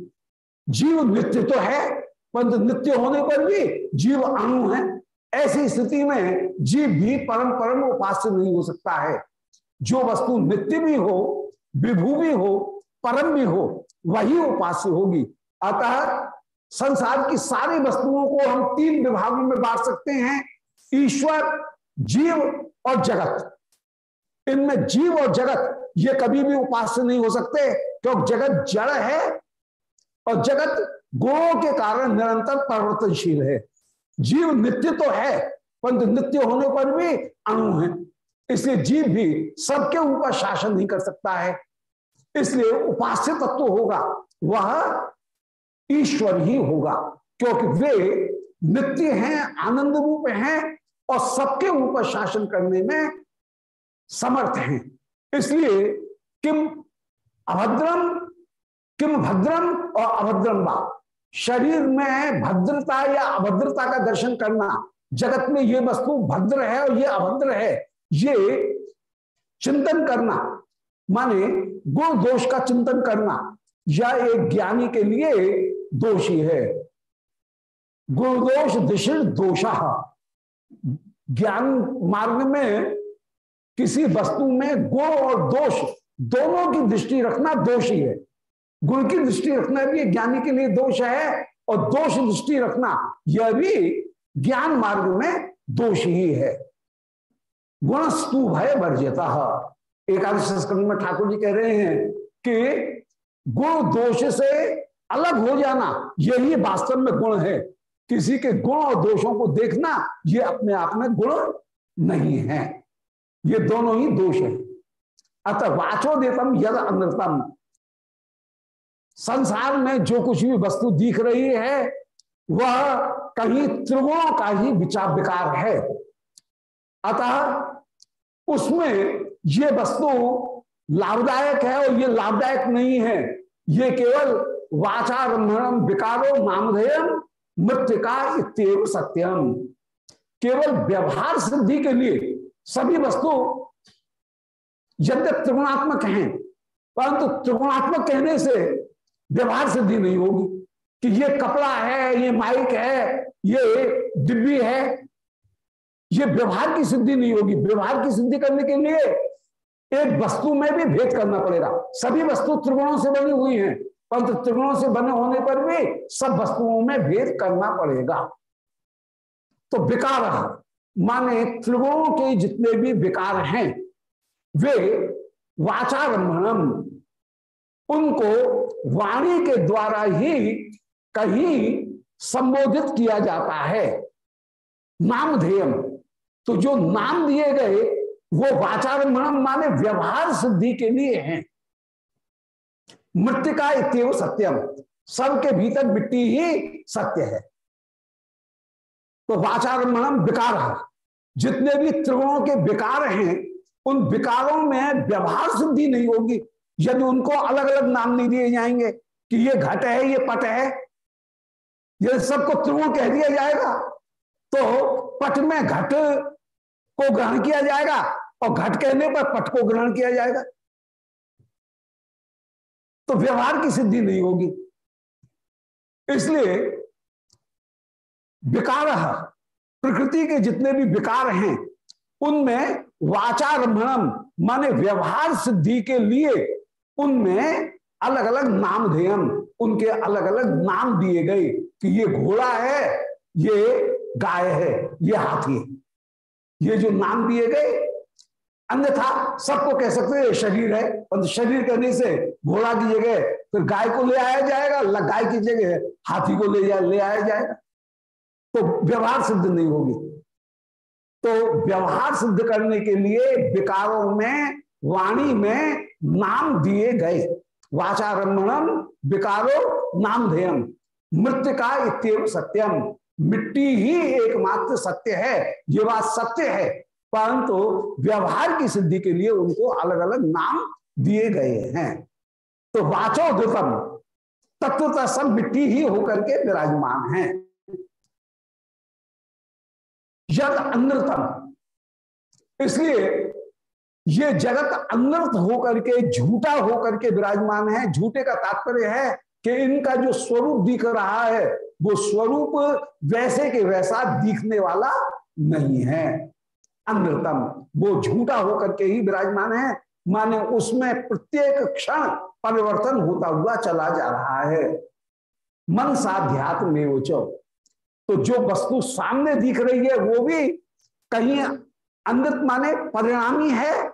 जीव नित्य तो है, परंतु नित्य होने पर भी जीव अणु है। ऐसी स्थिति में जीव भी परम परम उपास्य नहीं हो सकता है। जो वस्तु नित्य भी हो, विभू भी हो, परम भी हो, वही उपास्य होगी। अतः संसार की सारी वस्तुओं को हम तीन विभागों में बांट सकते हैं। ईश्वर जीव और जगत। इनमें जीव और जगत, ये कभी भी उपास्य नहीं हो सकते, क्योंकि जगत जड़ है और जगत गुणों के कारण निरंतर परिवर्तनशील है। जीव नित्य तो है, परंतु नित्य होने पर भी अणु है। इसलिए जीव भी सबके ऊपर शासन नहीं कर सकता है। इसलिए उपास्य तत्व होगा, वह ईश्वर ही होगा, क्योंकि वे नित्य हैं, आनंद रूप हैं और सबके ऊपर शासन करने में समर्थ हैं। इसलिए किम अभद्रम, किम भद्रम और अभद्रम बा शरीर में भद्रता या अभद्रता का दर्शन करना, जगत में ये वस्तु भद्र है और ये अभद्र है, ये चिंतन करना, माने गुण दोष का चिंतन करना, यह एक ज्ञानी के लिए दोषी है। गुण दोष दिशिर दोषा। ज्ञान मार्ग में किसी वस्तु में गुण और दोष, दोनों की दृष्टि रखना दोषी है गुण की दृष्टि रखना भी ज्ञानी के लिए दोष है और दोष दृष्टि रखना यह भी ज्ञान मार्ग में दोष ही है। गुण स्तू भय वर्जता। एकादश संस्करण में ठाकुर जी कह रहे हैं कि गुण दोष से अलग हो जाना, यही वास्तव में गुण है। किसी के गुण और दोषों को देखना, ये अपने आप में गुण नहीं है। ये दोनों ही दोष है। अतः वाचो देतम यद अनृतम संसार में जो कुछ भी वस्तु दिख रही है, वह कहीं त्रिगुणों का ही विचार विकार है। अतः उसमें ये वस्तु लाभदायक है और ये लाभदायक नहीं है। ये केवल वाचारंभम विकारो नामधेयम मृतिका इतव सत्यम। केवल व्यवहार सिद्धि के लिए सभी वस्तु यद्य त्रिगुणात्मक हैं, परंतु त्रिगुणात्मक कहने से व्यवहार सिद्धि नहीं होगी कि ये कपड़ा है, ये माइक है, ये डिब्बी है, ये व्यवहार की सिद्धि नहीं होगी। व्यवहार की सिद्धि करने के लिए एक वस्तु में भी भेद करना पड़ेगा। सभी वस्तु त्रिगुणों से बनी हुई हैं। परंतु त्रिगुणों से बने होने पर भी सब वस्तुओं में भेद करना पड़ेगा। तो विकार माने त्रिगुणों के जितने भी विकार हैं, वे वाचारंभम उनको वाणी के द्वारा ही कहीं संबोधित किया जाता है। नामधेयम तो जो नाम दिए गए, वो वाचारंभम माने व्यवहार सिद्धि के लिए हैं। मृतिका इतव सत्यम। सबके भीतर मिट्टी ही सत्य है। तो वाचारंभम विकार है। जितने भी त्रिगुणों के विकार हैं, उन विकारों में व्यवहार सिद्धि नहीं होगी। यदि उनको अलग अलग नाम नहीं दिए जाएँगे कि ये घट है, ये पट है, ये सबको त्रिगुण कह दिया जाएगा तो पट में घट को ग्रहण किया जाएगा और घट कहने पर पट को ग्रहण किया जाएगा। तो व्यवहार की सिद्धि नहीं होगी। इसलिए विकार, प्रकृति के जितने भी विकार हैं, उनमें वाचारंभम माने व्यवहार सिद्धि के लिए उनमें अलग अलग नाम धेयम उनके अलग अलग नाम दिए गए कि ये घोड़ा है, ये गाय है, ये हाथी है। ये जो नाम दिए गए, अन्यथा सबको कह सकते हैं शरीर है शरीर कहने से घोड़ा की जगह फिर गाय को ले आया जाएगा गाय की जगह हाथी को ले जा ले आया जाएगा। तो व्यवहार सिद्ध नहीं होगी। तो व्यवहार सिद्ध करने के लिए विकारों में, वाणी में नाम दिए गए। वाचारम्भम विकारो नाम धेयम। मृत्यु का इतव सत्यम। मिट्टी ही एकमात्र सत्य है, ये बात सत्य है। परंतु व्यवहार की सिद्धि के लिए उनको अलग अलग नाम दिए गए हैं। तो वाचो दुतम तत्वता सब मिट्टी ही होकर के विराजमान है। यद अनृतम। इसलिए ये जगत अनर्थ होकर के, झूठा होकर के विराजमान है। झूठे का तात्पर्य है कि इनका जो स्वरूप दिख रहा है, वो स्वरूप वैसे के वैसा दिखने वाला नहीं है। अमृतम वो झूठा होकर के ही विराजमान है। माने उसमें प्रत्येक क्षण परिवर्तन होता हुआ चला जा रहा है। मन साध्यात्म में उचो। तो जो वस्तु सामने दिख रही है, वो भी कहीं अमृत माने परिणामी है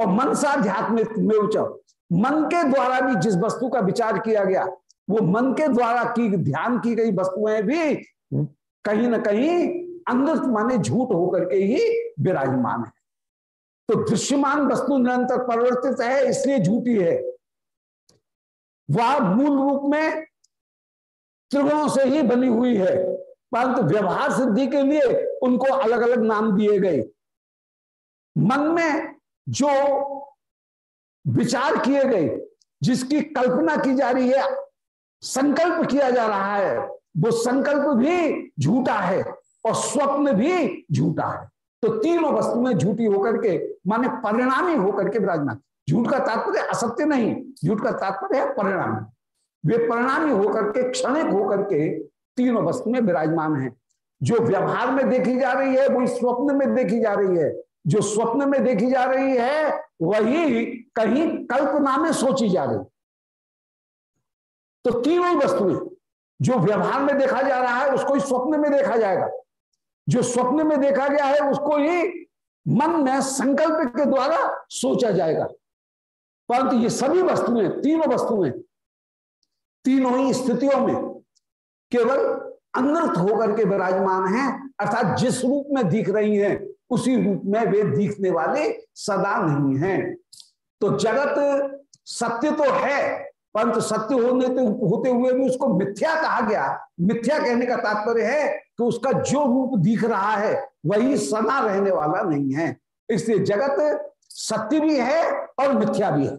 और मन साध्यात्मिक में उचो। मन के द्वारा भी जिस वस्तु का विचार किया गया, वो मन के द्वारा की, ध्यान की गई वस्तुएँ भी कहीं ना कहीं अमृत माने झूठ होकर के ही विराजमान है। तो दृश्यमान वस्तु निरंतर परिवर्तित है, इसलिए झूठी है। वह मूल रूप में त्रिगुणों से ही बनी हुई है, परंतु व्यवहार सिद्धि के लिए उनको अलग अलग नाम दिए गए। मन में जो विचार किए गए, जिसकी कल्पना की जा रही है, संकल्प किया जा रहा है, वो संकल्प भी झूठा है और स्वप्न भी झूठा है। तो तीनों वस्तुएँ झूठी होकर के, माने परिणामी होकर के विराजमान। झूठ का तात्पर्य असत्य नहीं, झूठ का तात्पर्य है परिणामी। वे परिणामी होकर के, क्षणिक होकर के तीनों वस्तु में विराजमान है। जो व्यवहार में देखी जा रही है, वही स्वप्न में देखी जा रही है। जो स्वप्न में देखी जा रही है, वही कहीं कल्पना में सोची जा रही। तो तीनों वस्तुएँ, जो व्यवहार में देखा जा रहा है, उसको ही स्वप्न में देखा जाएगा। जो स्वप्न में देखा गया है, उसको ही मन में संकल्प के द्वारा सोचा जाएगा। परंतु ये सभी वस्तुएँ, तीनों वस्तुएँ, तीनों ही स्थितियों में केवल अनर्थ होकर के विराजमान हैं, अर्थात जिस रूप में दिख रही हैं, उसी रूप में वे दिखने वाले सदा नहीं हैं। तो जगत सत्य तो है, परंतु सत्य होने होते हुए भी उसको मिथ्या कहा गया। मिथ्या कहने का तात्पर्य है कि उसका जो रूप दिख रहा है, वही सदा रहने वाला नहीं है। इसलिए जगत सत्य भी है और मिथ्या भी है।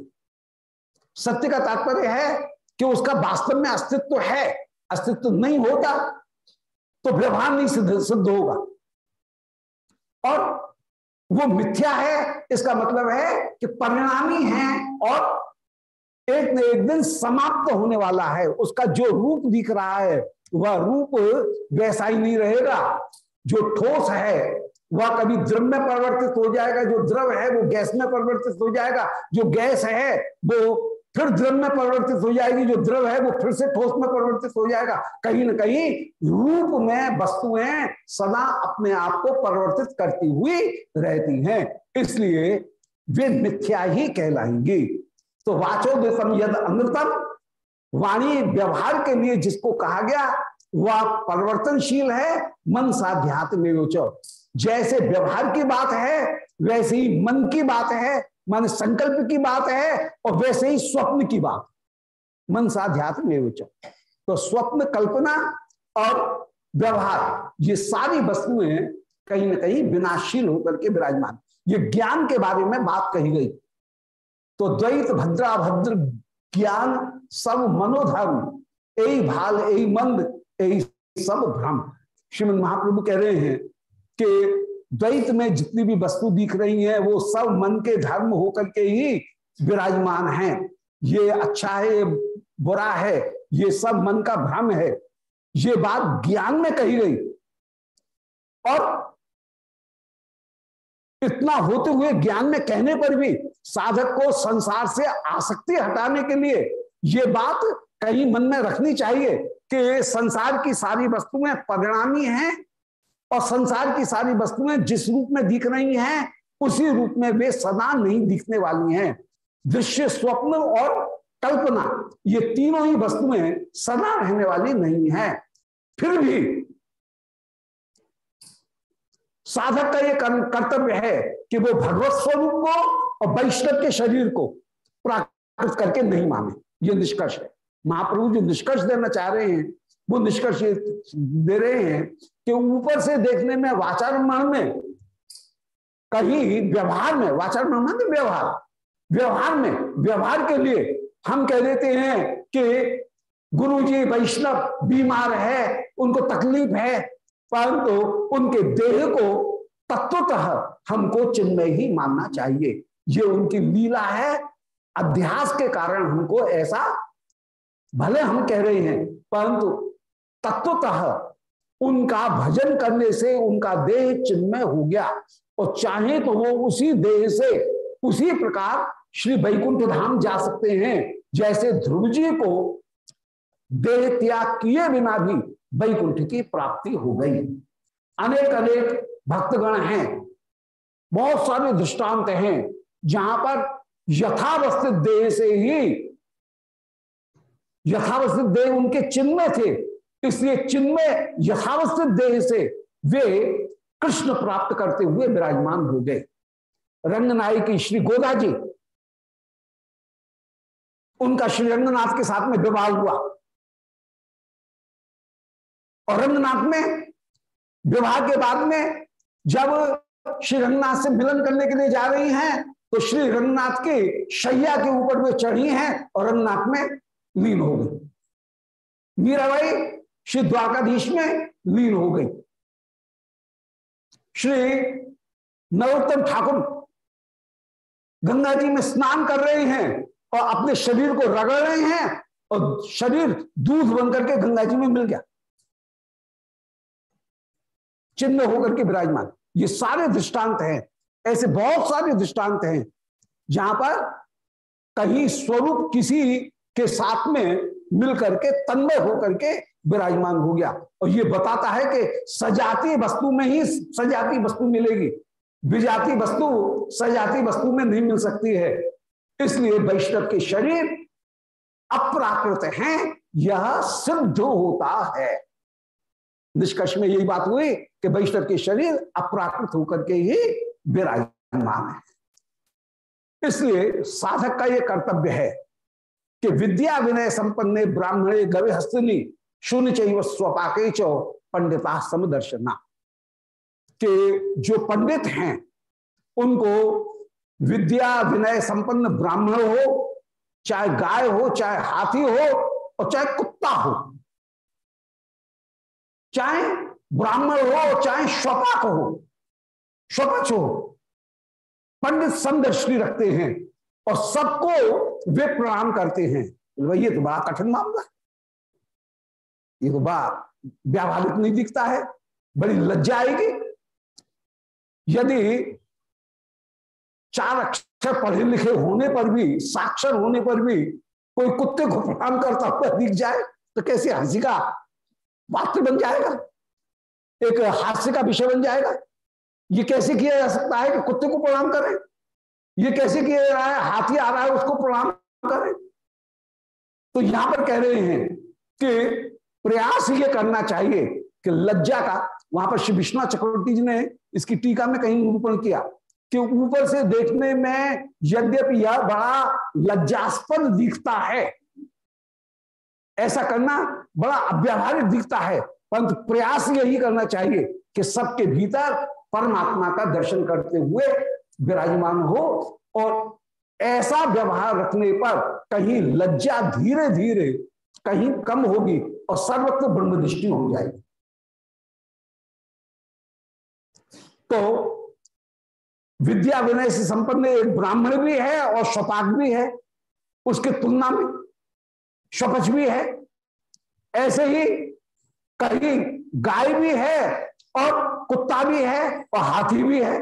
सत्य का तात्पर्य है कि उसका वास्तव में अस्तित्व है। अस्तित्व नहीं होता तो व्यवहार नहीं सिद्ध सिद्ध होगा। और वो मिथ्या है, इसका मतलब है कि परिणामी है और एक न एक दिन समाप्त होने वाला है। उसका जो रूप दिख रहा है, वह रूप वैसा ही नहीं रहेगा। जो ठोस है वह कभी द्रव में परिवर्तित हो जाएगा, जो द्रव है, वो गैस में परिवर्तित हो जाएगा, जो गैस है, वो फिर द्रव में परिवर्तित हो जाएगी, जो द्रव है, वो फिर से ठोस में परिवर्तित हो जाएगा। कहीं ना कहीं रूप में वस्तुएँ सदा अपने आप को परिवर्तित करती हुई रहती हैं। इसलिए वे मिथ्या ही कहलाएँगी। तो वाचो दितम यद अमृतम, वाणी व्यवहार के लिए जिसको कहा गया, वह परिवर्तनशील है मन साध्यात्म जैसे व्यवहार की बात है, वैसे ही मन की बात है, मान संकल्प की बात है और वैसे ही स्वप्न की बात। मन साध्यात्म तो स्वप्न कल्पना और व्यवहार, ये सारी वस्तुएँ कहीं ना कहीं विनाशील होकर के विराजमान। ये ज्ञान के बारे में बात कही गई। तो द्वैत भद्रा भद्र ज्ञान सब मनोधर्म। यही भाल यही मंद यही सब भ्रम। श्रीमद महाप्रभु कह रहे हैं कि द्वैत में जितनी भी वस्तु दिख रही है, वो सब मन के धर्म होकर के ही विराजमान है। ये अच्छा है, ये बुरा है, ये सब मन का भ्रम है। ये बात ज्ञान में कही गई। और इतना होते हुए ज्ञान में कहने पर भी साधक को संसार से आसक्ति हटाने के लिए ये बात कहीं मन में रखनी चाहिए कि संसार की सारी वस्तुएँ परिणामी हैं और संसार की सारी वस्तुएँ जिस रूप में दिख रही हैं, उसी रूप में वे सदा नहीं दिखने वाली हैं। दृश्य, स्वप्न और कल्पना, ये तीनों ही वस्तुएँ सदा रहने वाली नहीं है। फिर भी साधक का ये कर्तव्य है कि वो भगवत स्वरूप को और वैष्णव के शरीर को प्राकृत करके नहीं माने। ये निष्कर्ष है। महाप्रभु जो निष्कर्ष देना चाह रहे हैं। वो निष्कर्ष दे रहे हैं कि ऊपर से देखने में वाचारण में, कहीं व्यवहार में वाचारण में व्यवहार। व्यवहार में, व्यवहार के लिए हम कह देते हैं कि गुरु जी वैष्णव बीमार है, उनको तकलीफ़ है, परंतु तो उनके देह को तत्वतः हमको चिन्मय ही मानना चाहिए। ये उनकी लीला है। अध्यास के कारण हमको ऐसा, भले हम कह रहे हैं, परंतु तत्वतः उनका भजन करने से उनका देह चिन्मय हो गया। और चाहे तो वो उसी देह से उसी प्रकार श्री वैकुंठ धाम जा सकते हैं। जैसे ध्रुव जी को देह त्याग किए बिना भी वैकुंठ की प्राप्ति हो गई। अनेक अनेक भक्तगण हैं। बहुत सारे दृष्टांत हैं जहाँ पर यथावस्थित देह से ही यथावस्थित देह उनके चिन्ह थे। इसलिए चिन्मय यथावस्थित देह से वे कृष्ण प्राप्त करते हुए विराजमान हो गए। रंगनायकी श्री गोदा जी, उनका श्री रंगनाथ के साथ में विवाह हुआ। और रंगनाथ में विवाह के बाद में जब श्री रंगनाथ से मिलन करने के लिए जा रही हैं तो श्री रंगनाथ के शैया के ऊपर में चढ़ी हैं और रंगनाथ में लीन हो गई। मीराबाई श्री द्वारकाधीश में लीन हो गई। श्री नरोत्तम ठाकुर गंगा जी में स्नान कर रहे हैं और अपने शरीर को रगड़ रहे हैं और शरीर दूध बनकर के गंगा जी में मिल गया। चिन्ह होकर के विराजमान। ये सारे दृष्टांत हैं, ऐसे बहुत सारे दृष्टांत हैं, जहाँ पर कहीं स्वरूप किसी के साथ में मिलकर के तन्मय होकर के विराजमान हो गया। और ये बताता है कि सजाती वस्तु में ही सजाती वस्तु मिलेगी। विजाती वस्तु सजाती वस्तु में नहीं मिल सकती है। इसलिए वैष्णव के शरीर अप्राकृत हैं, यह सिद्ध होता है। निष्कर्ष में यही बात हुई कि वैष्णव के शरीर अप्राकृत होकर के ही विराजमान है। इसलिए साधक का यह कर्तव्य है कि विद्या विनय संपन्न ब्राह्मणे गवे हस्तनी शून्य चाहिए स्वपाके चो पंडिता समदर्शना। के जो पंडित हैं, उनको विद्या विनय संपन्न ब्राह्मण हो, चाहे गाय हो, चाहे हाथी हो, और चाहे कुत्ता हो, चाहे ब्राह्मण हो, चाहे स्वपाक हो स्वपच हो, पंडित समदर्शी रखते हैं और सबको वे प्रणाम करते हैं। ये तो बड़ा कठिन मामला है। तो बड़ा व्यावहारिक नहीं दिखता है, बड़ी लज्जा आएगी। यदि चार अक्षर पढ़े लिखे होने पर भी, साक्षर होने पर भी कोई कुत्ते को प्रणाम करता हुआ दिख जाए तो कैसे हँसी का पात्र बन जाएगा? एक हास्य का विषय बन जाएगा। ये कैसे किया जा सकता है कि कुत्ते को प्रणाम करें? ये कैसे किया जा रहा है? हाथी आ रहा है, उसको प्रणाम करें? तो यहाँ पर कह रहे हैं कि प्रयास ये करना चाहिए कि लज्जा का, वहाँ पर श्री विश्वनाथ चक्रवर्ती जी ने इसकी टीका में कहीं निरूपण किया कि ऊपर से देखने में यद्यपि यह बड़ा लज्जास्पद दिखता है। ऐसा करना बड़ा अव्यवहारिक दिखता है, परंतु प्रयास यही करना चाहिए कि सबके भीतर परमात्मा का दर्शन करते हुए विराजमान हो और ऐसा व्यवहार रखने पर कहीं लज्जा धीरे धीरे कहीं कम होगी और सर्वत्र ब्रह्म दृष्टि हो जाएगी। तो विद्या विनय से संपन्न एक ब्राह्मण भी है और स्वपाक भी है, उसके तुलना में स्वपच भी है। ऐसे ही कहीं गाय भी है और कुत्ता भी है और हाथी भी है।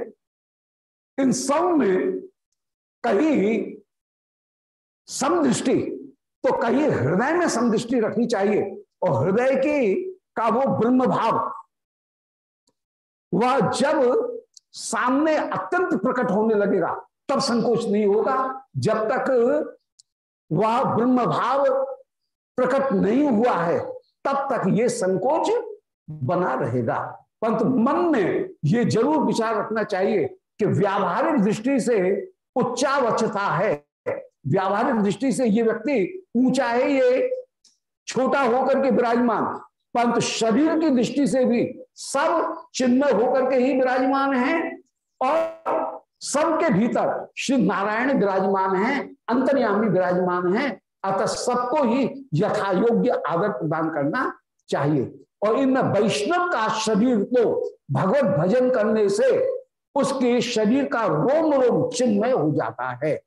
इन सब में कहीं समदृष्टि तो कहीं हृदय में समदृष्टि रखनी चाहिए। और हृदय की का वो ब्रह्म भाव। वह जब सामने अत्यंत प्रकट होने लगेगा, तब संकोच नहीं होगा। जब तक वह ब्रह्म भाव प्रकट नहीं हुआ है, तब तक ये संकोच बना रहेगा। परंतु मन में ये ज़रूर विचार रखना चाहिए कि व्यावहारिक दृष्टि से उच्चावचता है। व्यावहारिक दृष्टि से ये व्यक्ति ऊँचा है ये छोटा होकर के विराजमान, परंतु शरीर की दृष्टि से भी सब चिन्ह होकर के ही विराजमान है और सबके भीतर श्री नारायण विराजमान है, अंतर्यामी विराजमान है। अतः सबको ही यथा योग्य आदर प्रदान करना चाहिए। और इन वैष्णव का शरीर को भगवत भजन करने से उसके शरीर का रोम रोम चिन्मय हो जाता है।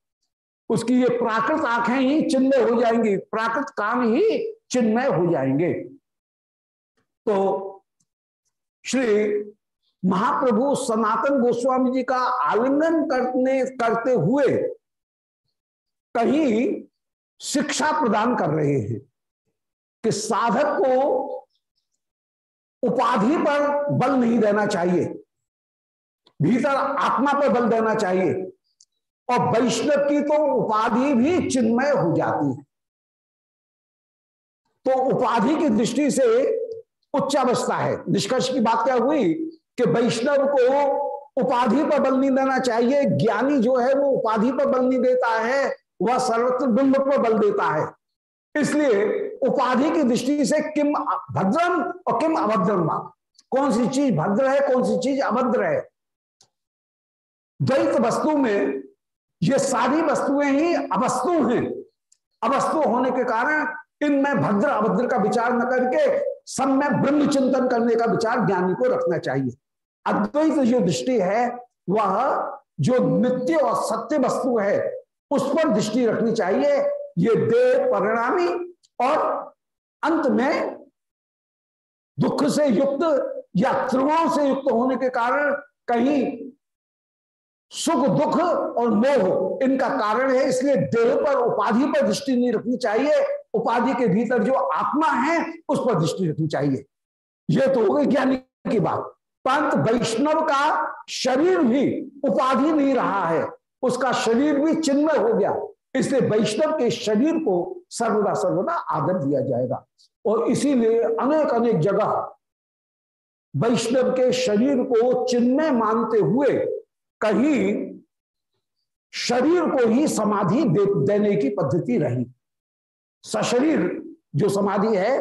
उसकी ये प्राकृत आँखें ही चिन्मय हो जाएँगी, प्राकृत काम ही चिन्मय हो जाएँगे। तो श्री महाप्रभु सनातन गोस्वामी जी का आलिंगन करने, करते हुए कहीं शिक्षा प्रदान कर रहे हैं कि साधक को उपाधि पर बल नहीं देना चाहिए, भीतर आत्मा पर बल देना चाहिए, और वैष्णव की तो उपाधि भी चिन्मय हो जाती है। तो उपाधि की दृष्टि से उच्च अवस्था है। निष्कर्ष की बात क्या हुई कि वैष्णव को उपाधि पर बल नहीं देना चाहिए। ज्ञानी जो है वो उपाधि पर बल नहीं देता है, वह सर्वत्र बिंब पर बल देता है। इसलिए उपाधि की दृष्टि से किम भद्रम और किम अभद्रम। कौन सी चीज़ भद्र है, कौन सी चीज़ अभद्र है? द्वैत वस्तु में ये सारी वस्तुएँ ही अवस्तु हैं। अवस्तु होने के कारण इनमें भद्र अभद्र का विचार न करके सब में ब्रह्म चिंतन करने का विचार ज्ञानी को रखना चाहिए। अद्वैत जो दृष्टि है, वह जो नित्य और सत्य वस्तु है, उस पर दृष्टि रखनी चाहिए। ये देह परिणामी और अंत में दुख से युक्त या त्रिगुणों से युक्त होने के कारण कहीं सुख, दुख और मोह इनका कारण है। इसलिए देह पर, उपाधि पर दृष्टि नहीं रखनी चाहिए। उपाधि के भीतर जो आत्मा है उस पर दृष्टि रखनी चाहिए। यह तो हो गई ज्ञानी की बात। पंत वैष्णव का शरीर भी उपाधि नहीं रहा है उसका शरीर भी चिन्मय हो गया। इसलिए वैष्णव के शरीर को सर्वदा सर्वदा आदर दिया जाएगा। और इसीलिए अनेक अनेक जगह वैष्णव के शरीर को चिन्मय मानते हुए कहीं शरीर को ही समाधि दे, देने की पद्धति रही। सशरीर जो समाधि है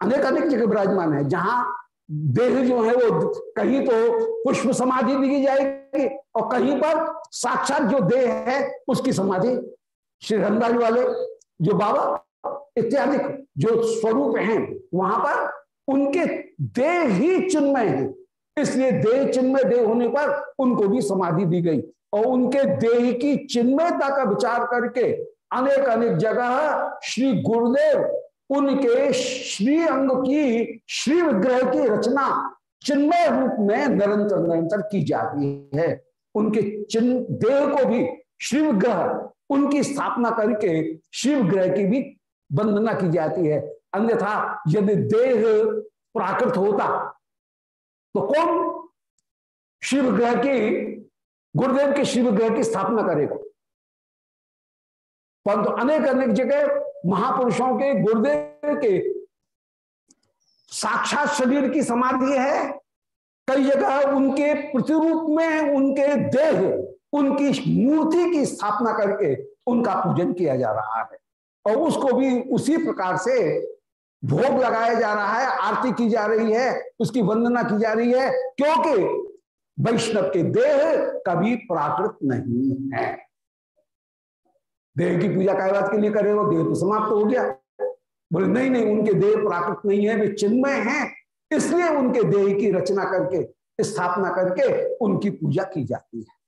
अनेक अनेक जगह विराजमान है, जहाँ देह जो है वो कहीं तो पुष्प समाधि दी जाएगी और कहीं पर साक्षात जो देह है, उसकी समाधि श्री रंगारी वाले, जो बाबा इत्यादि जो स्वरूप हैं, वहाँ पर उनके देह ही चिन्मय है। इसलिए देह चिन्मय देह होने पर उनको भी समाधि दी गई और उनके देह की चिन्मयता का विचार करके अनेक अनेक जगह श्री गुरुदेव, उनके श्री अंग की श्री विग्रह की रचना चिन्मय रूप में निरंतर निरंतर की जाती है। उनके चिन्ह देह को भी श्री विग्रह, उनकी स्थापना करके श्री विग्रह की भी वंदना की जाती है। अन्यथा यदि देह प्राकृत होता तो कौन शिव ग्रह की, गुरुदेव के शिव ग्रह की स्थापना करेगा? परंतु अनेक अनेक जगह महापुरुषों के, गुरुदेव के साक्षात शरीर की समाधि है। कई जगह उनके प्रतिरूप में उनके देह, उनकी मूर्ति की स्थापना करके उनका पूजन किया जा रहा है। और उसको भी उसी प्रकार से भोग लगाया जा रहा है, आरती की जा रही है, उसकी वंदना की जा रही है, क्योंकि वैष्णव के देह कभी प्राकृत नहीं है। देह की पूजा काय बात के लिए करे वो देह तो समाप्त हो गया। बोले, नहीं नहीं, उनके देह प्राकृत नहीं है, वे चिन्मय हैं। इसलिए उनके देह की रचना करके, स्थापना करके उनकी पूजा की जाती है।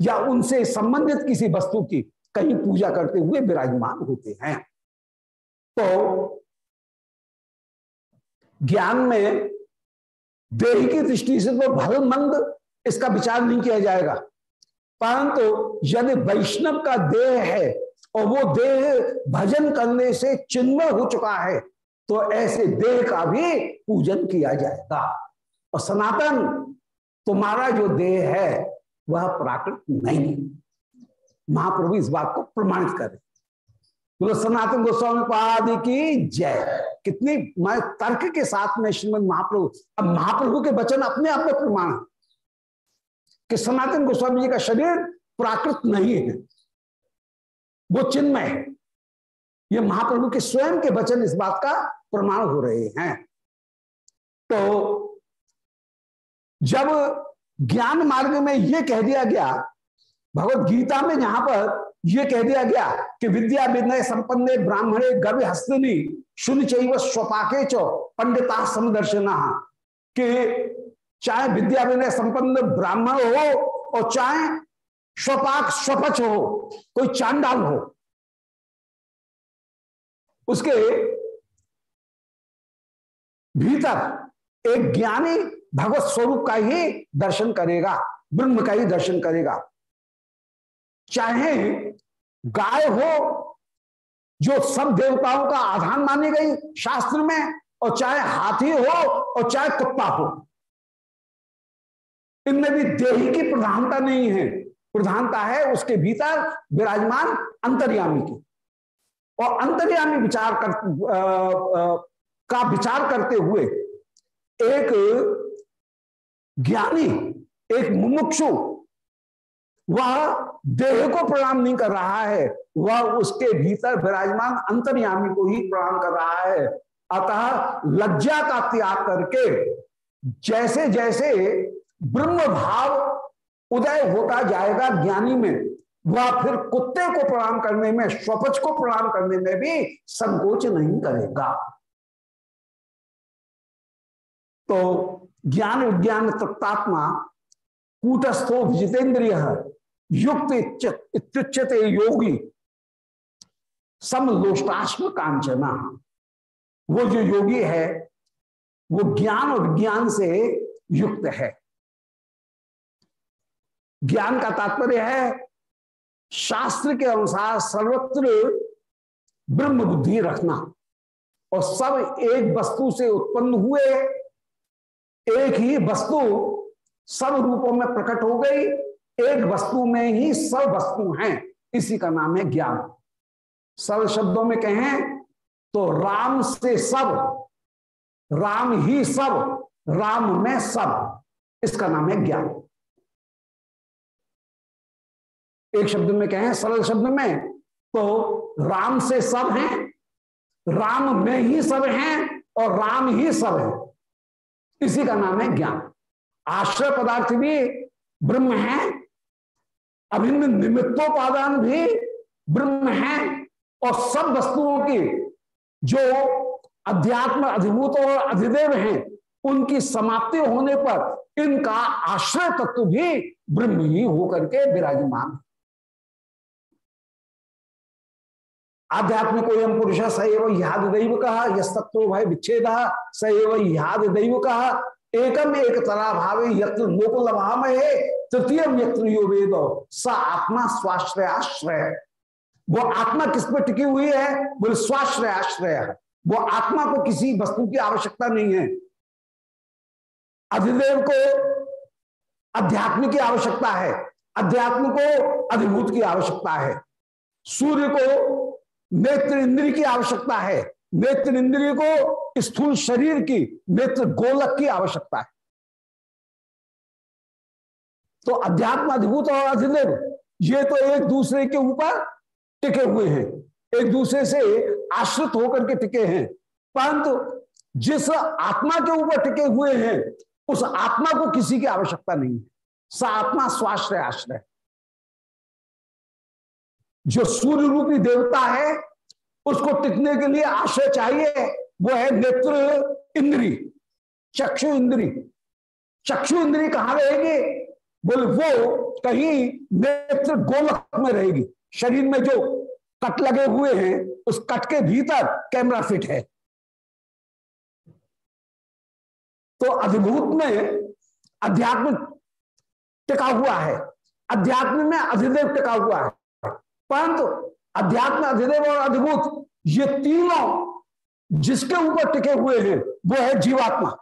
या उनसे संबंधित किसी वस्तु की कहीं पूजा करते हुए विराजमान होते हैं। तो ज्ञान में देह की दृष्टि से तो भल मंद इसका विचार नहीं किया जाएगा। परंतु यदि वैष्णव का देह है और वो देह भजन करने से चिन्मय हो चुका है तो ऐसे देह का भी पूजन किया जाएगा। और सनातन, तुम्हारा जो देह है, वह प्राकृत नहीं। महाप्रभु इस बात को प्रमाणित करें। बोलो, सनातन गोस्वामी पाद की जय। कितनी मैं तर्क के साथ में श्रीमद महाप्रभु, अब महाप्रभु के वचन अपने आप में प्रमाण कि सनातन गोस्वामी जी का शरीर प्राकृत नहीं है। वो चिन्मय है। ये महाप्रभु के स्वयं के वचन इस बात का प्रमाण हो रहे हैं। तो जब ज्ञान मार्ग में ये कह दिया गया, भगवत गीता में जहाँ पर यह कह दिया गया कि विद्या विनय संपन्ने ब्राह्मणे गर्भ हस्तनी शून्य चैव स्वपाके चो पंडिता समदर्शना, कि चाहे विद्या विनय संपन्न ब्राह्मण हो और चाहे स्वपाक स्वपच हो, कोई चांडाल हो। उसके भीतर एक ज्ञानी भगवत स्वरूप का ही दर्शन करेगा, ब्रह्म का ही दर्शन करेगा। चाहे गाय हो, जो सब देवताओं का आधान मानी गई शास्त्र में, और चाहे हाथी हो, और चाहे कुत्ता हो। इनमें भी देही की प्रधानता नहीं है। प्रधानता है उसके भीतर विराजमान अंतर्यामी की। और अंतर्यामी विचार कर आ, आ, का विचार करते हुए एक ज्ञानी एक मुमुक्षु वह देह को प्रणाम नहीं कर रहा है वह उसके भीतर विराजमान अंतर्यामी को ही प्रणाम कर रहा है। अतः लज्जा का त्याग करके जैसे जैसे ब्रह्म भाव उदय होता जाएगा ज्ञानी में। वह फिर कुत्ते को प्रणाम करने में स्वपच को प्रणाम करने में भी संकोच नहीं करेगा। तो ज्ञान विज्ञान तत्तात्मा कूटस्थो जितेंद्रिय, युक्त इत्युच्यते योगी, समलोष्टाश्म कांचना। वो जो योगी है, वो ज्ञान और विज्ञान से युक्त है। ज्ञान का तात्पर्य है, शास्त्र के अनुसार सर्वत्र ब्रह्म बुद्धि रखना। और सब एक वस्तु से उत्पन्न हुए, एक ही वस्तु सब रूपों में प्रकट हो गई, एक वस्तु में ही सब वस्तु हैं। इसी का नाम है ज्ञान। सरल शब्दों में कहें तो राम से सब, राम ही सब, राम में सब। इसका नाम है ज्ञान। एक शब्द में कहें, सरल शब्द में तो राम से सब हैं, राम में ही सब हैं और राम ही सब है। इसी का नाम है ज्ञान। आश्रय पदार्थ भी ब्रह्म है, अभिन्न निमित्तोपादान भी ब्रह्म है, और सब वस्तुओं की जो अध्यात्म अधिभूत और अधिदेव हैं, उनकी समाप्ति होने पर इनका आश्रय तत्व भी ब्रह्म ही होकर के विराजमान आध्यात्मिक एवं पुरुष सैव याद दैव कहा यत्व भय विच्छेद सैव याद दैव कहा एकम एक तरा भावे यत्र है तृतीय यत्र यो वेद, स आत्मा स्वाश्रय आश्रय वो आत्मा किस पर टिकी हुई है? बोले स्वाश्रय आश्रय वो आत्मा को किसी वस्तु की आवश्यकता नहीं है। अधिदेव को अध्यात्म की आवश्यकता है। अध्यात्म को अधिभूत की आवश्यकता है। सूर्य को नेत्र इंद्रिय की आवश्यकता है। नेत्र इंद्रिय को स्थूल शरीर की, नेत्र गोलक की आवश्यकता है। तो अध्यात्म अधिभूत और अधिदेव ये तो एक दूसरे के ऊपर टिके हुए हैं। एक दूसरे से आश्रित होकर के टिके हैं। परंतु जिस आत्मा के ऊपर टिके हुए हैं, उस आत्मा को किसी की आवश्यकता नहीं है। स आत्मा स्वाश्रय आश्रय। जो सूर्य रूपी देवता है, उसको टिकने के लिए आश्रय चाहिए, वो है नेत्र इंद्री, चक्षु इंद्री। चक्षु इंद्री कहाँ रहेगी? बोले, वो कहीं नेत्र गोलक में रहेगी। शरीर में जो कट लगे हुए हैं, उस कट के भीतर कैमरा फिट है। तो अधिभूत में अध्यात्म टिका हुआ है। अध्यात्म में अधिदेव टिका हुआ है। परंतु अध्यात्म अधिदेव और अधिभूत, ये तीनों जिसके ऊपर टिके हुए हैं, वो है जीवात्मा।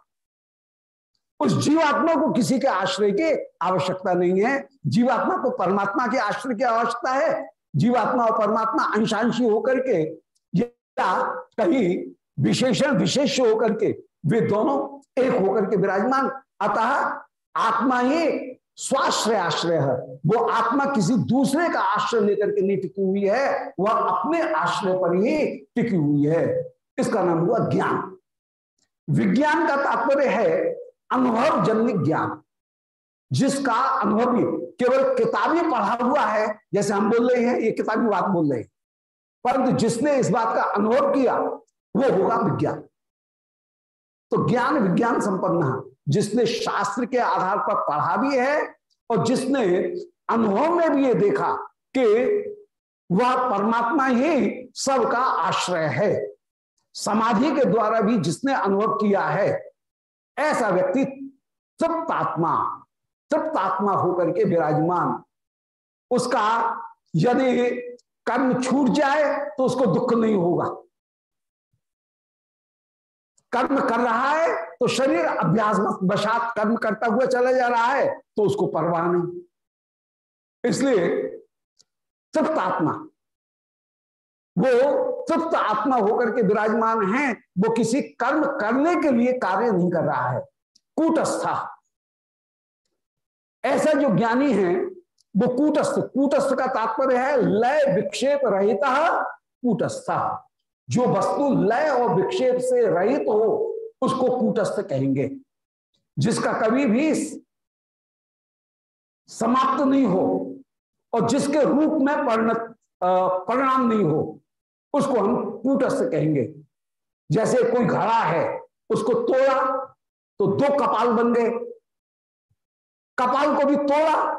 उस जीवात्मा को किसी के आश्रय की आवश्यकता नहीं है। जीवात्मा को परमात्मा के आश्रय की आवश्यकता है। जीवात्मा और परमात्मा अंशांशी होकर के या कहीं विशेषण विशेष होकर के, वे दोनों एक होकर के विराजमान। अतः आत्मा ही स्वाश्रय आश्रय है। वो आत्मा किसी दूसरे का आश्रय लेकर के नहीं टिकी हुई है, वह अपने आश्रय पर ही टिकी हुई है। इसका नाम हुआ ज्ञान। विज्ञान का तात्पर्य है अनुभव जन्य ज्ञान। जिसका अनुभवी केवल किताबी पढ़ा हुआ है, जैसे हम बोल रहे हैं, ये किताबी बात बोल रहे हैं। परंतु जिसने इस बात का अनुभव किया, वो होगा विज्ञान। तो ज्ञान विज्ञान संपन्न। जिसने शास्त्र के आधार पर पढ़ा भी है और जिसने अनुभव में भी ये देखा कि वह परमात्मा ही सबका आश्रय है। समाधि के द्वारा भी जिसने अनुभव किया है, ऐसा व्यक्ति तृप्तात्मा तृप्तात्मा होकर के विराजमान। उसका यदि कर्म छूट जाए तो उसको दुख नहीं होगा। कर्म कर रहा है तो शरीर अभ्यास वशात कर्म करता हुआ चला जा रहा है तो उसको परवाह नहीं। इसलिए तृप्त आत्मा, वो तृप्त आत्मा होकर के विराजमान है, वो किसी कर्म करने के लिए कार्य नहीं कर रहा है। कूटस्था। ऐसा जो ज्ञानी है, वो कूटस्थ। कूटस्थ का तात्पर्य है, लय विक्षेप रहित कूटस्थ। जो वस्तु लय और विक्षेप से रहित हो, उसको कूटस्थ कहेंगे। जिसका कभी भी समाप्त नहीं हो और जिसके रूप में परिणत परिणाम नहीं हो, उसको हम कूटस्थ कहेंगे। जैसे कोई घड़ा है, उसको तोड़ा तो दो कपाल बन गए। कपाल को भी तोड़ा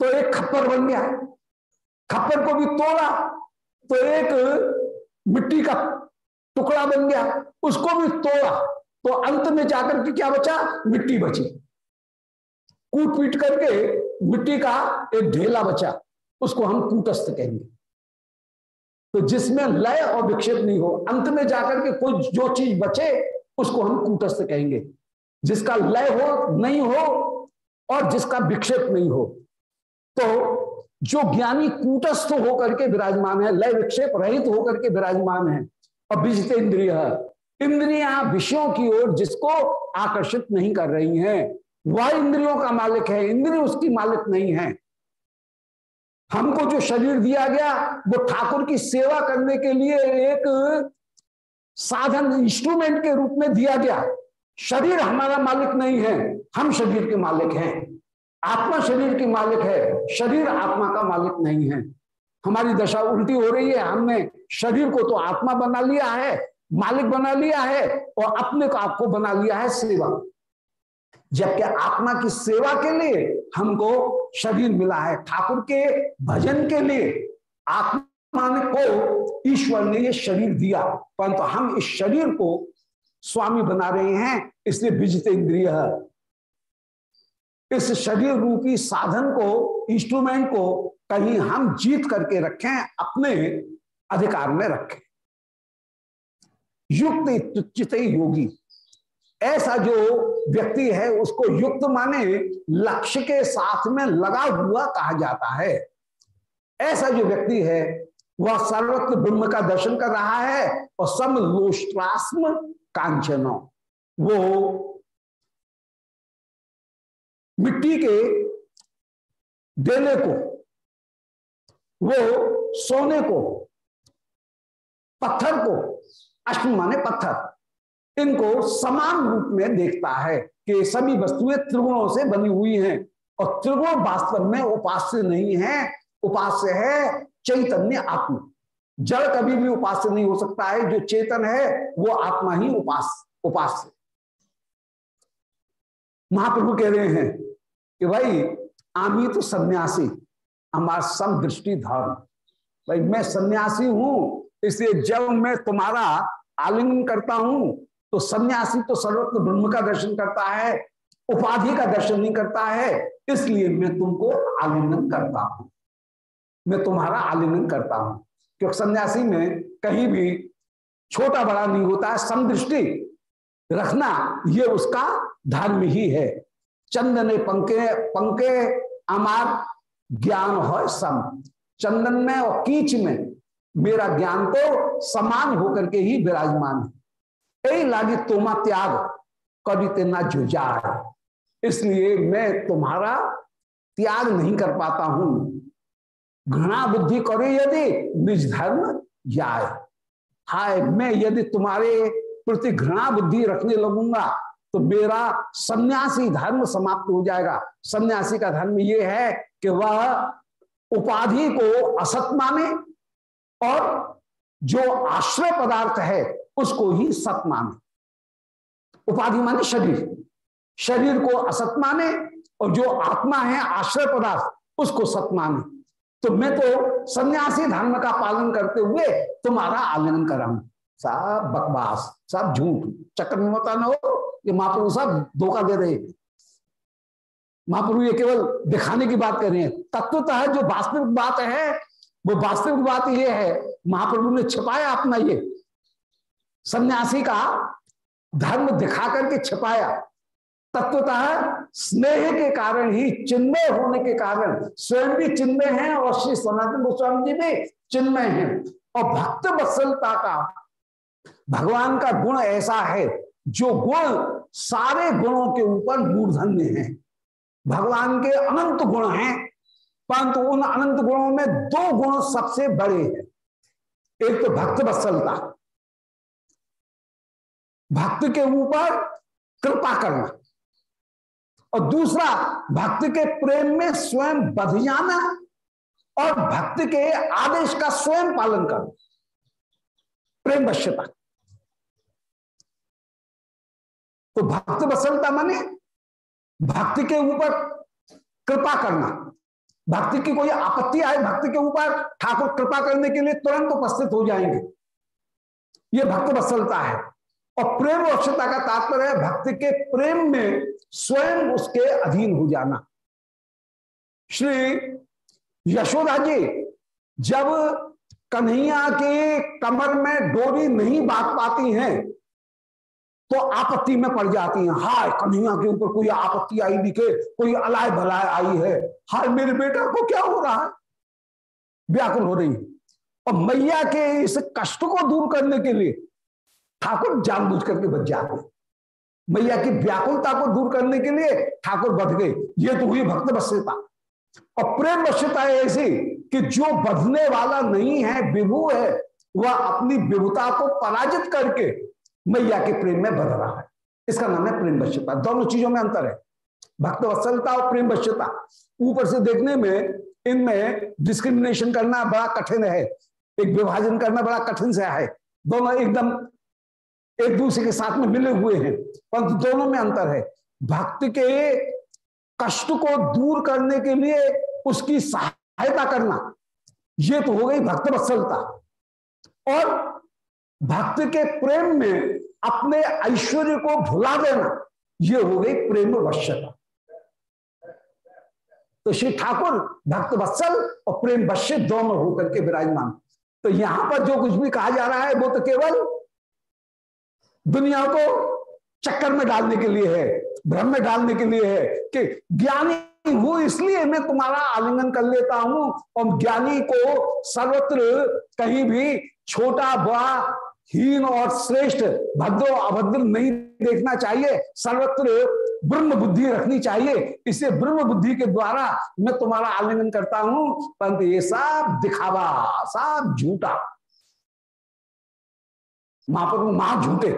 तो एक खप्पर बन गया। खप्पर को भी तोड़ा तो एक मिट्टी का टुकड़ा बन गया, उसको भी तोड़ा तो अंत में जाकर के क्या बचा? मिट्टी बची। कूट पीट करके मिट्टी का एक ढेला बचा, उसको हम कूटस्थ कहेंगे। तो जिसमें लय और विक्षेप नहीं हो, अंत में जाकर के कोई जो चीज़ बचे, उसको हम कूटस्थ कहेंगे। जिसका लय हो, नहीं हो, और जिसका विक्षेप नहीं हो तो जो ज्ञानी कूटस्थ होकर के विराजमान है लय विक्षेप रहित होकर के विराजमान है, और विजित इंद्रिय। इंद्रिया विषयों की ओर जिसको आकर्षित नहीं कर रही हैं, वह इंद्रियों का मालिक है, इंद्रिय उसकी मालिक नहीं है। हमको जो शरीर दिया गया, वो ठाकुर की सेवा करने के लिए एक साधन इंस्ट्रूमेंट के रूप में दिया गया। शरीर हमारा मालिक नहीं है, हम शरीर के मालिक हैं। आत्मा शरीर की मालिक है, शरीर आत्मा का मालिक नहीं है। हमारी दशा उल्टी हो रही है, हमने शरीर को तो आत्मा बना लिया है, मालिक बना लिया है और अपने को आपको बना लिया है सेवा। जबकि आत्मा की सेवा के लिए हमको शरीर मिला है, ठाकुर के भजन के लिए। आत्मा को ईश्वर ने ये शरीर दिया, परंतु हम इस शरीर को स्वामी बना रहे हैं, इसलिए विजित इंद्रिय इस शरीर रूपी साधन को इंस्ट्रूमेंट को कहीं हम जीत करके रखें, अपने अधिकार में रखें। युक्त चित योगी। ऐसा जो व्यक्ति है, उसको युक्त माने लक्ष्य के साथ में लगा हुआ कहा जाता है। ऐसा जो व्यक्ति है, वह सर्वत्र ब्रह्म का दर्शन कर रहा है और सम लोष्ट्रास्म कांचनो। वो मिट्टी के देने को, वो सोने को, पत्थर को अष्टम माने पत्थर, इनको समान रूप में देखता है कि सभी वस्तुएँ त्रिगुणों से बनी हुई हैं और त्रिगुण वास्तव में उपास्य नहीं है। उपास्य है चैतन्य आत्मा। जड़ कभी भी उपास्य नहीं हो सकता है। जो चेतन है, वो आत्मा ही उपास, उपास्य महाप्रभु कह रहे हैं कि भाई, आमी तो सन्यासी, हमारा सम दृष्टि धर्म। भाई, मैं सन्यासी हूँ, इसलिए जब मैं तुम्हारा आलिंगन करता हूँ तो सन्यासी तो सर्वत्र ब्रह्म का दर्शन करता है, उपाधि का दर्शन नहीं करता है, इसलिए मैं तुमको आलिंगन करता हूँ। मैं तुम्हारा आलिंगन करता हूँ। क्योंकि सन्यासी में कहीं भी छोटा बड़ा नहीं होता है समदृष्टि रखना, ये उसका धर्म ही है। चंदन पंके पंके अमार ज्ञान हो सम। चंदन में और कीच में मेरा ज्ञान तो समान होकर के ही विराजमान है। यही लागी तुमा त्याग कभी तेना जुजा इसलिए मैं तुम्हारा त्याग नहीं कर पाता हूँ। घृणा बुद्धि करे यदि निज धर्म जाए। हाय, मैं यदि तुम्हारे प्रति घृणा बुद्धि रखने लगूँगा तो मेरा सन्यासी धर्म समाप्त हो जाएगा। सन्यासी का धर्म यह है कि वह उपाधि को असत माने और जो आश्रय पदार्थ है उसको ही सत माने। उपाधि माने शरीर। शरीर को असत माने और जो आत्मा है, आश्रय पदार्थ, उसको सत माने। तो मैं तो सन्यासी धर्म का पालन करते हुए तुम्हारा आलिंगन कराऊं सब बकवास, साहब झूठ, चक्कर में मता ना हो। ये महाप्रभु सब धोखा दे रहे हैं। महाप्रभु ये केवल दिखाने की बात कर रहे हैं। तत्वतः जो वास्तविक बात है, वो वास्तविक बात ये है, महाप्रभु ने छिपाया अपना ये। सन्यासी का धर्म दिखा करके छिपाया। तत्वतः स्नेह के कारण ही, चिन्मय होने के कारण, स्वयं भी चिन्मय है और श्री सनातन गोस्वामी जी भी चिन्मय है। और भक्त वत्सलता का, भगवान का गुण ऐसा है जो गुण सारे गुणों के ऊपर मूर्धन्य है। भगवान के अनंत गुण हैं, परंतु उन अनंत गुणों में दो गुण सबसे बड़े हैं। एक तो भक्त वत्सलता। भक्त के ऊपर कृपा करना। और दूसरा, भक्त के प्रेम में स्वयं बध जाना और भक्त के आदेश का स्वयं पालन करना। प्रेम वश्यता। तो भक्त वसलता माने भक्ति के ऊपर कृपा करना। भक्ति की कोई आपत्ति आए, भक्ति के ऊपर ठाकुर कृपा करने के लिए तुरंत उपस्थित हो जाएँगे। ये भक्त वसलता है। और प्रेम वक्षता का तात्पर्य है भक्ति के प्रेम में स्वयं उसके अधीन हो जाना। श्री यशोदा जी, जब कन्हैया के कमर में डोरी नहीं बाँध पाती हैं तो आपत्ति में पड़ जाती हैं। हाय, कन्हैया के ऊपर कोई आपत्ति आई दिखे कोई अलाय भलाय आई है? हाय, मेरे बेटा को क्या हो रहा है? व्याकुल हो रही और मैया के इस कष्ट को दूर करने के लिए ठाकुर जानबूझ करके बच जाते मैया की व्याकुलता को दूर करने के लिए ठाकुर बध गए। ये तो हुई भक्त बस्यता। और प्रेम बस्यता ऐसी कि जो बधने वाला नहीं है, विभु है, वह अपनी विभुता को पराजित करके मैया के प्रेम में बध रहा है। इसका नाम है प्रेम वश्यता। दोनों चीज़ों में अंतर है। भक्त वत्सलता और प्रेम वश्यता। ऊपर से देखने में इनमें डिस्क्रिमिनेशन करना बड़ा कठिन है। एक विभाजन करना बड़ा कठिन से है। दोनों एकदम एक दूसरे के साथ में मिले हुए हैं। परंतु दोनों में अंतर है। भक्त के कष्ट को दूर करने के लिए उसकी सहायता करना। ये तो हो गई भक्त वत्सलता। और भक्त के प्रेम में अपने ऐश्वर्य को भुला देना, ये हो गई प्रेम वश्यता। तो श्री ठाकुर भक्त वत्सल और प्रेम वश्य दोनों होकर के विराजमान। तो यहाँ पर जो कुछ भी कहा जा रहा है, वो तो केवल दुनिया को चक्कर में डालने के लिए है, भ्रम में डालने के लिए है कि ज्ञानी हूँ, इसलिए मैं तुम्हारा आलिंगन कर लेता हूँ। और ज्ञानी को सर्वत्र कहीं भी छोटा, बड़ा हीन और श्रेष्ठ, भद्र अभद्र नहीं देखना चाहिए। सर्वत्र ब्रह्म बुद्धि रखनी चाहिए। इसे ब्रह्म बुद्धि के द्वारा मैं तुम्हारा आलिंगन करता हूँ। परंतु ये सब दिखावा, सब झूठा। महाप्रभु महा झूठे।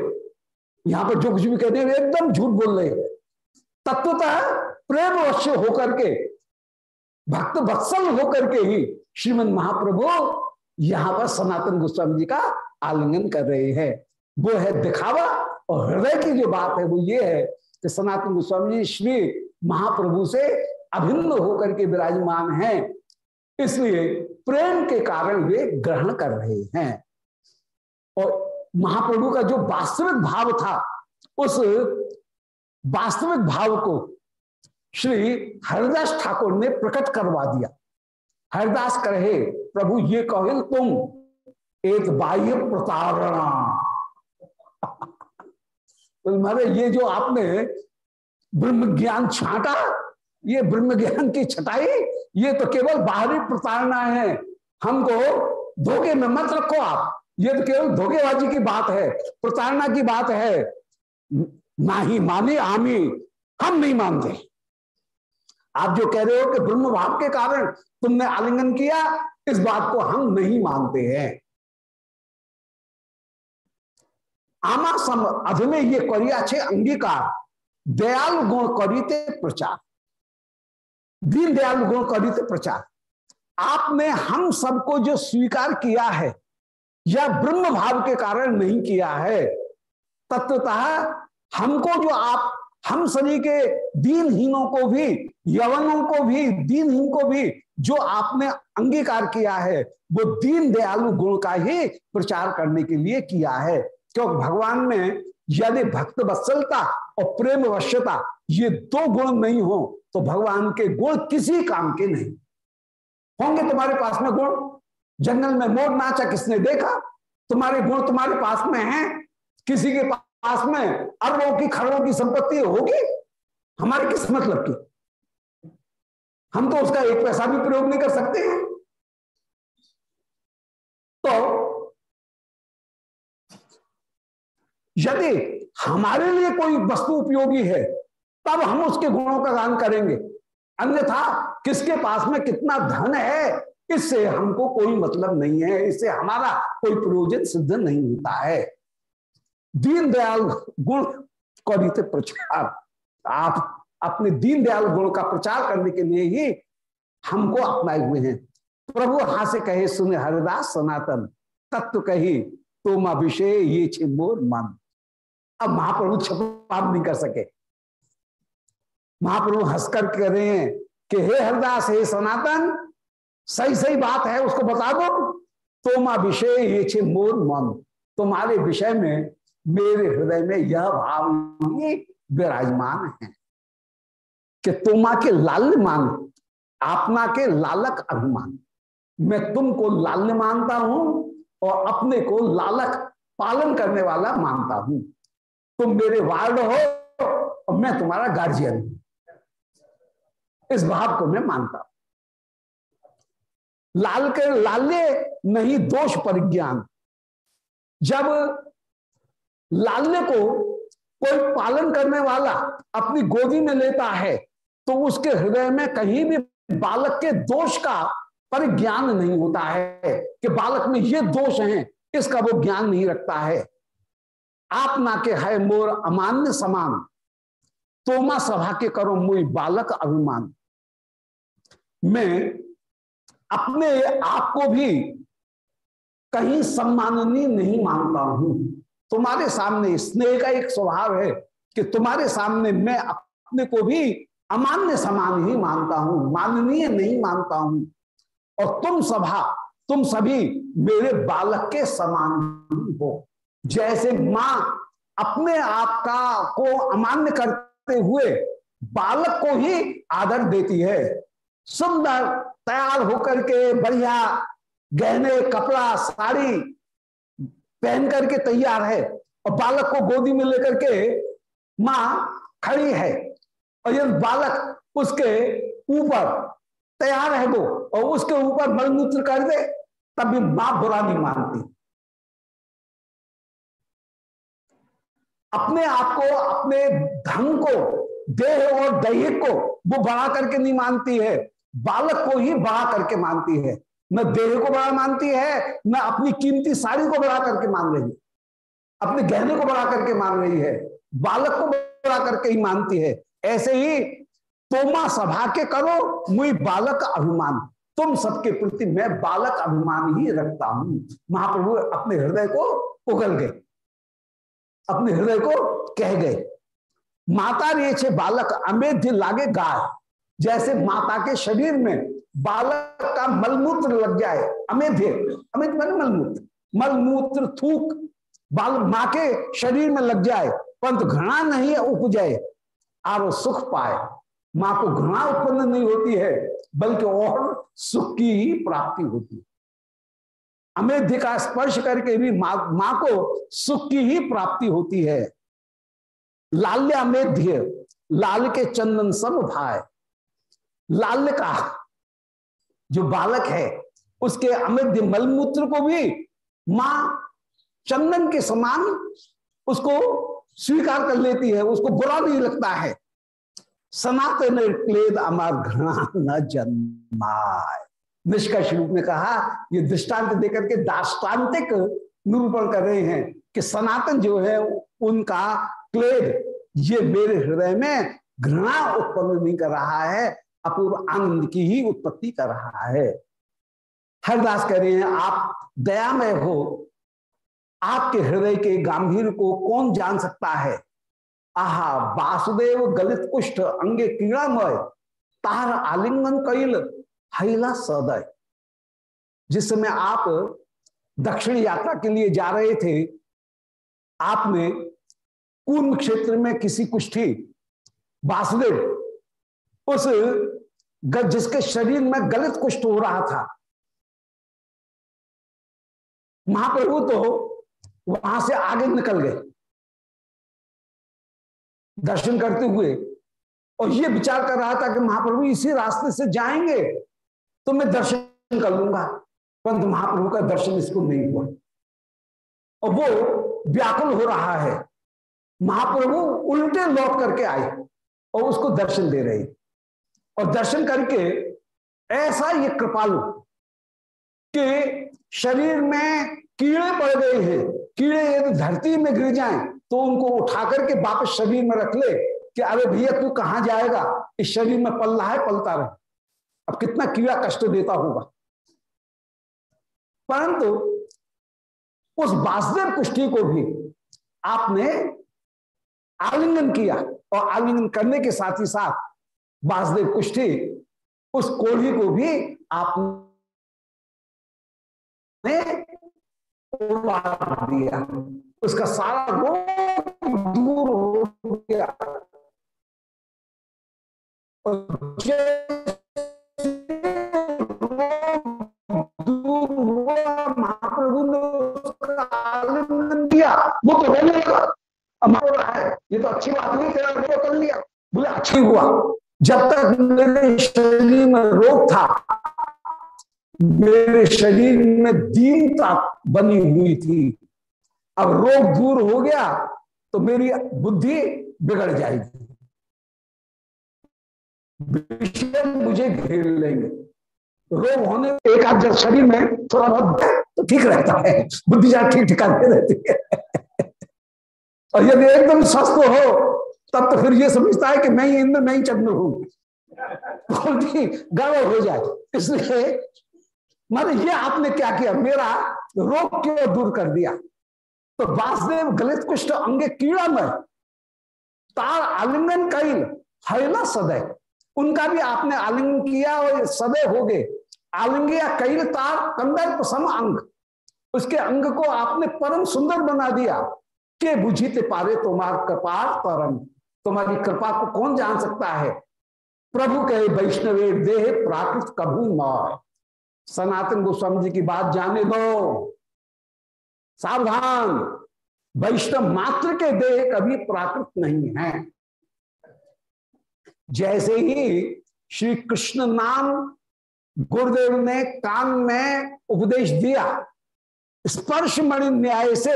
यहाँ पर जो कुछ भी कहते हैं एकदम झूठ बोल रहे तत्वतः प्रेम अवश्य होकर के, भक्त वत्सल होकर के ही श्रीमद महाप्रभु यहाँ पर सनातन गोस्वामी जी का आलिंगन कर रहे हैं। वो है दिखावा और हृदय की जो बात है वो ये है कि सनातन गोस्वामी जी श्री महाप्रभु से अभिन्न होकर के विराजमान हैं। इसलिए प्रेम के कारण वे ग्रहण कर रहे हैं। और महाप्रभु का जो वास्तविक भाव था, उस वास्तविक भाव को श्री हरिदास ठाकुर ने प्रकट करवा दिया। हरिदास कहे, प्रभु, ये कहे तुम एक बाह्य प्रतारणा। *laughs* तो मारे ये जो आपने ब्रह्म ज्ञान छाटा, ये ब्रह्म ज्ञान की छटाई, ये तो केवल बाहरी प्रतारणा है। हमको धोखे में मत रखो आप। ये तो केवल धोखेबाजी की बात है, प्रतारणा की बात है। ना ही माने आमी, हम नहीं मानते। आप जो कह रहे हो कि ब्रह्म भाव के कारण तुमने आलिंगन किया, इस बात को हम नहीं मानते हैं। आमा सम अधमे ये करिया छे अंगीकार। दयाल गुण करीते प्रचार। दीन दयाल गुण करीते प्रचार। आपने हम सबको जो स्वीकार किया है, या ब्रह्म भाव के कारण नहीं किया है, तत्वतः हमको जो आप, हम सभी के दीनहीनों को भी, यवनों को भी, दीनहीन को भी, जो आपने अंगीकार किया है, वो दीन दयालु गुण का ही प्रचार करने के लिए किया है। क्योंकि भगवान में यदि भक्त वत्सलता और प्रेम वश्यता ये दो गुण नहीं हो तो भगवान के गुण किसी काम के नहीं। होंगे तुम्हारे पास में गुण? जंगल में मोर नाचा किसने देखा? तुम्हारे गुण तुम्हारे पास में हैं। किसी के पास में अरबों की, खरबों की संपत्ति होगी? हमारे किस मतलब की हम तो उसका एक पैसा भी प्रयोग नहीं कर सकते हैं तो यदि हमारे लिए कोई वस्तु उपयोगी है, तब हम उसके गुणों का गान करेंगे। अन्यथा किसके पास में कितना धन है, इससे हमको कोई मतलब नहीं है, इससे हमारा कोई प्रयोजन सिद्ध नहीं होता है। दीन दयाल गुण कौरित प्रचार। आप अपने दीन दयाल गुण का प्रचार करने के लिए ही हमको अपनाए हुए हैं। प्रभु हा से कहे, सुने हरिदास सनातन। तत्व कही, तुम अभिषेक, ये छिमोर मन। अब महाप्रभु छपाप नहीं कर सके। महाप्रभु हंसकर कह रहे हैं कि हे हरदास, हे सनातन सही सही बात है, उसको बता दो। तुम अभिषेक, ये छे मोर मन। तुम्हारे विषय में मेरे हृदय में यह भाव विराजमान है कि तुमा के लाल मान, आपना के लालक अभिमान। मैं तुमको लाल्य मानता हूँ और अपने को लालक पालन करने वाला मानता हूँ। तुम मेरे वार्ड हो, और मैं तुम्हारा गार्जियन हूँ। इस भाव को मैं मानता लाल के लाल्य नहीं, दोष परिज्ञान जब लाल्य को कोई पालन करने वाला अपनी गोदी में लेता है तो उसके हृदय में कहीं भी बालक के दोष का परिज्ञान नहीं होता है कि बालक में ये दोष हैं, इसका वो ज्ञान नहीं रखता है। आप ना के है मोर अमान्य समान। तोमा सभा के करो मुई बालक अभिमान। मैं अपने आप को भी कहीं सम्माननीय नहीं मानता हूँ। तुम्हारे सामने स्नेह का एक स्वभाव है कि तुम्हारे सामने मैं अपने को भी अमान्य समान ही मानता हूँ, माननीय नहीं मानता हूँ। और तुम सभा, तुम सभी मेरे बालक के समान हो। जैसे माँ अपने आप का को अमान्य करते हुए बालक को ही आदर देती है। सुंदर, तैयार होकर के बढ़िया गहने, कपड़ा, साड़ी पहन करके तैयार है और बालक को गोदी में लेकर के माँ खड़ी है और यदि बालक उसके ऊपर तैयार है वो और उसके ऊपर मलमूत्र कर दे तब भी माँ बुरा नहीं मानती। अपने आप को, अपने धन को, देह और दैहिक को, वो बढ़ा करके नहीं मानती है। बालक को ही बढ़ा करके मानती है। न देह को बड़ा मानती है न अपनी कीमती साड़ी को बढ़ा करके मान रही है। अपने गहने को बढ़ा करके मान रही है। बालक को बढ़ा करके ही मानती है। ऐसे ही तोमा सभा के करो, मुई बालक अभिमान। तुम सबके प्रति मैं बालक अभिमान ही रखता हूँ। महाप्रभु अपने हृदय को उगल गए। अपने हृदय को कह गए। माता रे छे बालक अमेध्य लागे गाय। जैसे माता के शरीर में बालक का मलमूत्र लग जाए अमेध्य अमेध्य मैंने मलमूत्र मलमूत्र थूक, बाल माँ के शरीर में लग जाए, परंतु घृणा नहीं उपजे और सुख पाए। माँ को घृणा उत्पन्न नहीं होती है, बल्कि और सुख की ही प्राप्ति होती है। अमेध्य का स्पर्श करके भी माँ, मा को सुख की ही प्राप्ति होती है। लाल्य अमेध्य, लाल के चंदन सब भाई लाल्य का जो बालक है, उसके अमेध्य मलमूत्र को भी माँ चंदन के समान उसको स्वीकार कर लेती है, उसको बुरा नहीं लगता है। सनातन क्लेद अमर घृणा न जन्माय। निष्कर्ष रूप में कहा, ये दृष्टांत देकर के दाष्टान्तिक निरूपण कर रहे हैं कि सनातन जो है, उनका क्लेद, ये मेरे हृदय में घृणा उत्पन्न नहीं कर रहा है, अपूर्व आनंद की ही उत्पत्ति कर रहा है। हरदास कह रहे हैं, आप दयामय हो। आपके हृदय के गंभीर को कौन जान सकता है? आहा, वासुदेव गलित कुष्ठ, अंगे कीड़ामय तार आलिंगन कैल हैला सदय जिस समय आप दक्षिण यात्रा के लिए जा रहे थे आपने कुंभ क्षेत्र में किसी कुष्ठी वासुदेव, उस जिसके शरीर में गलत कुष्ठ हो रहा था, महाप्रभु तो वहाँ से आगे निकल गए। दर्शन करते हुए, और ये विचार कर रहा था कि महाप्रभु इसी रास्ते से जाएँगे। तो मैं दर्शन कर लूँगा। परंतु महाप्रभु का दर्शन इसको नहीं हुआ। और वो व्याकुल हो रहा है। महाप्रभु उल्टे लौट करके आए और उसको दर्शन दे रहे। और दर्शन करके ऐसा ये कृपालु कि शरीर में कीड़े पड़ गए हैं। कीड़े यदि धरती में गिर जाएँ तो उनको उठा करके वापस शरीर में रख ले कि अरे भैया तू कहाँ जाएगा? इस शरीर में पल रहा है, पलता रहे। अब कितना कीड़ा कष्ट देता होगा? परंतु उस वासुदेव कुष्ठी को भी आपने आलिंगन किया और आलिंगन करने के साथ ही साथ वासुदेव कुष्ठी उस कोढ़ी को भी आपने दिया। उसका सारा रोग दूर हो गया। दूर हुआ महाप्रभु ने आलिंगन दिया, वो तो रोने लगा रहा है ये तो अच्छी बात नहीं तेरा रोग कर लिया। बोले अच्छी हुआ जब तक मेरे शरीर में रोग था, मेरे शरीर में दीनता बनी हुई थी। अब रोग दूर हो गया तो मेरी बुद्धि बिगड़ जाएगी। विषय मुझे घेर लेंगे। रोग होने एक आध जब शरीर में थोड़ा बहुत तो ठीक रहता है, बुद्धि जहाँ ठीक ठिकाने रहती है। और यदि एकदम स्वस्थ हो, तब तो फिर ये समझता है कि मैं ही इंद्र, मैं ही चंद्र हूँ। गड़बड़ हो जाए। इसलिए माने ये आपने क्या किया? मेरा रोग क्यों दूर कर दिया? तो वासुदेव गलित कुष्ठ अंगे कीड़ा में तार आलिंगन कैल है सदैव उनका भी आपने आलिंगन किया और सदैव हो गए। आलिंग या कैल तार कंदर्प सम अंग। उसके अंग को आपने परम सुंदर बना दिया। के बुझीते पारे तुम्हार कृपा तरम तुम्हारी कृपा को कौन जान सकता है? प्रभु कहे, वैष्णवे, देह प्राकृत कभू न सनातन गोस्वामी जी की बात जाने दो। सावधान। वैष्णव मात्र के देह कभी प्राकृत नहीं है। जैसे ही श्री कृष्ण नाम गुरुदेव ने कान में उपदेश दिया। स्पर्श मणि न्याय से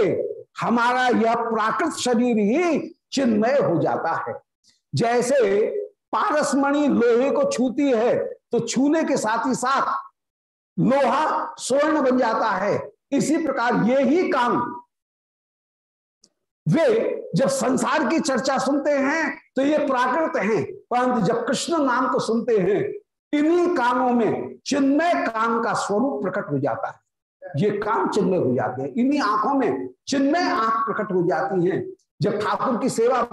हमारा यह प्राकृत शरीर ही चिन्मय हो जाता है। जैसे पारसमणि लोहे को छूती है तो छूने के साथ ही साथ लोहा स्वर्ण बन जाता है। इसी प्रकार ये ही काम वे जब संसार की चर्चा सुनते हैं तो ये प्राकृत हैं, परंतु जब कृष्ण नाम को सुनते हैं इन्हीं कामों में चिन्मय काम का स्वरूप प्रकट हो जाता है। ये काम चिन्मय हो जाते हैं। इन्हीं आँखों में चिन्मय आँख प्रकट हो जाती हैं। जब ठाकुर की सेवा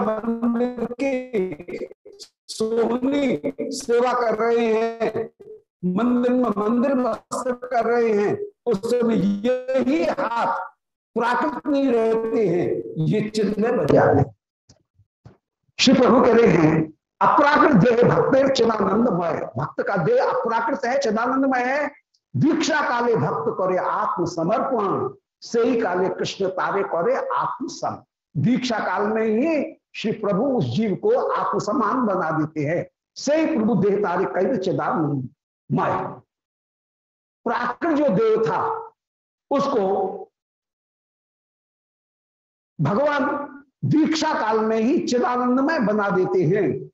की सोहनी सेवा कर रहे हैं, मंदिर में मंदिर में कर रहे हैं, उस समय यही हाथ प्राकृत नहीं रहते हैं। ये चिन्ह बजा रहे श्री प्रभु कह रहे हैं अपराकृत देह भक्त चिदानंदमय। भक्त का देह अपराकृत है, चिदानंदमय है। दीक्षा काले भक्त करे आत्मसमर्पण से ही काले कृष्ण तारे करे आत्मसम। दीक्षा काल में ही श्री प्रभु उस जीव को आत्मसमान बना देते हैं। से ही प्रभु देह तारे कई चिदानंद मय प्राकृत जो देव था, उसको भगवान दीक्षा काल में ही चिदानंदमय बना देते हैं।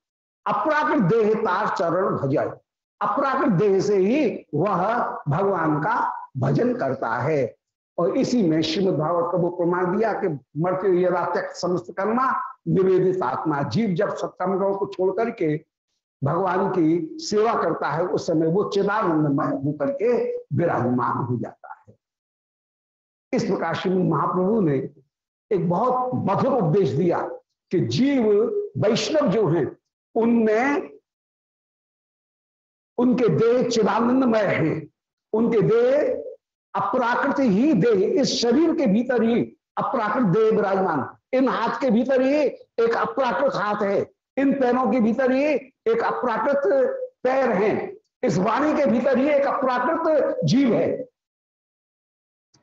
अपराकृत देह तार चरण भजाए अपराकृत देह से ही वह भगवान का भजन करता है। और इसी में श्रीमद भागवत का वो प्रमाण दिया कि मृत्यु यदा त्यक्त समस्त कर्मा निवेदित आत्मा। जीव जब सत्कर्मों को छोड़ करके भगवान की सेवा करता है, उस समय वो चिदानंदमय होकर के विराजमान हो जाता है। इस प्रकार श्री महाप्रभु ने एक बहुत मधुर उपदेश दिया कि जीव वैष्णव जो हैं उनमें उनके देह चिदानंदमय है। उनके देह अपराकृत ही देह, इस शरीर के भीतर ही अपराकृत देह विराजमान। इन हाथ के भीतर ही एक अपराकृत हाथ है। इन पैरों के भीतर ही एक अपराकृत पैर है। इस वाणी के भीतर ही एक अपराकृत जीव है।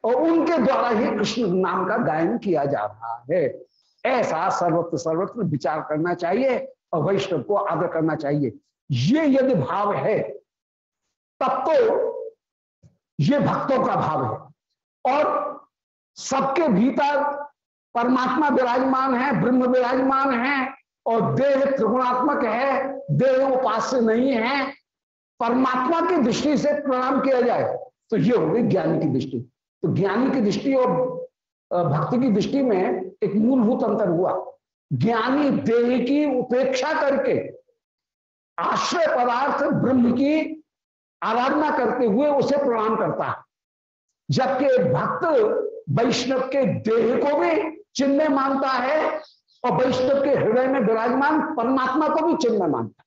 और उनके द्वारा ही कृष्ण नाम का गायन किया जा रहा है। ऐसा सर्वत्र सर्वत्र विचार करना चाहिए। और वैष्णव को आदर करना चाहिए। ये यदि भाव है, तब तो ये भक्तों का भाव है। और सबके भीतर परमात्मा विराजमान है, ब्रह्म विराजमान है, और देह त्रिगुणात्मक है, देह उपास्य नहीं है, परमात्मा की दृष्टि से प्रणाम किया जाए तो ये हो गई ज्ञानी की दृष्टि। तो ज्ञानी की दृष्टि और भक्ति की दृष्टि में एक मूलभूत अंतर हुआ। ज्ञानी देह की उपेक्षा करके आश्रय पदार्थ ब्रह्म की आराधना करते हुए उसे प्रणाम करता है। जबकि भक्त वैष्णव के देह को भी चिन्ह मानता है और वैष्णव के हृदय में विराजमान परमात्मा को भी चिन्ह मानता है।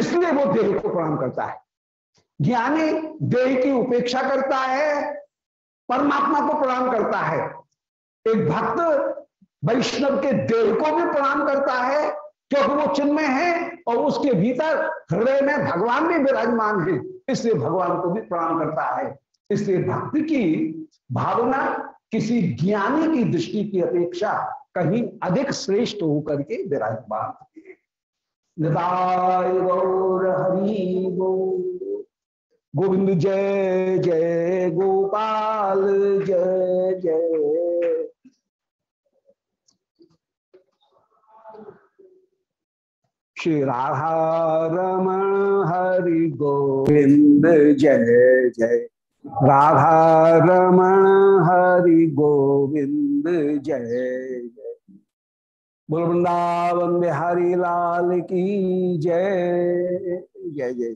इसलिए वो देह को प्रणाम करता है। ज्ञानी देह की उपेक्षा करता है, परमात्मा को प्रणाम करता है। एक भक्त वैष्णव के देह को भी प्रणाम करता है क्योंकि वो चिन्मय है और उसके भीतर हृदय में भगवान भी विराजमान है। इसलिए भगवान को भी प्रणाम करता है। इसलिए भक्ति की भावना किसी ज्ञानी की दृष्टि की अपेक्षा कहीं अधिक श्रेष्ठ होकर के विराजमान हरि गोविंद जय जय गोपाल जय जय। श्री राधा रमण हरि गोविंद जय जय। राधा रमण हरि गोविंद जय जय। बोल वृंदावन बिहारी लाल की जय जय जय।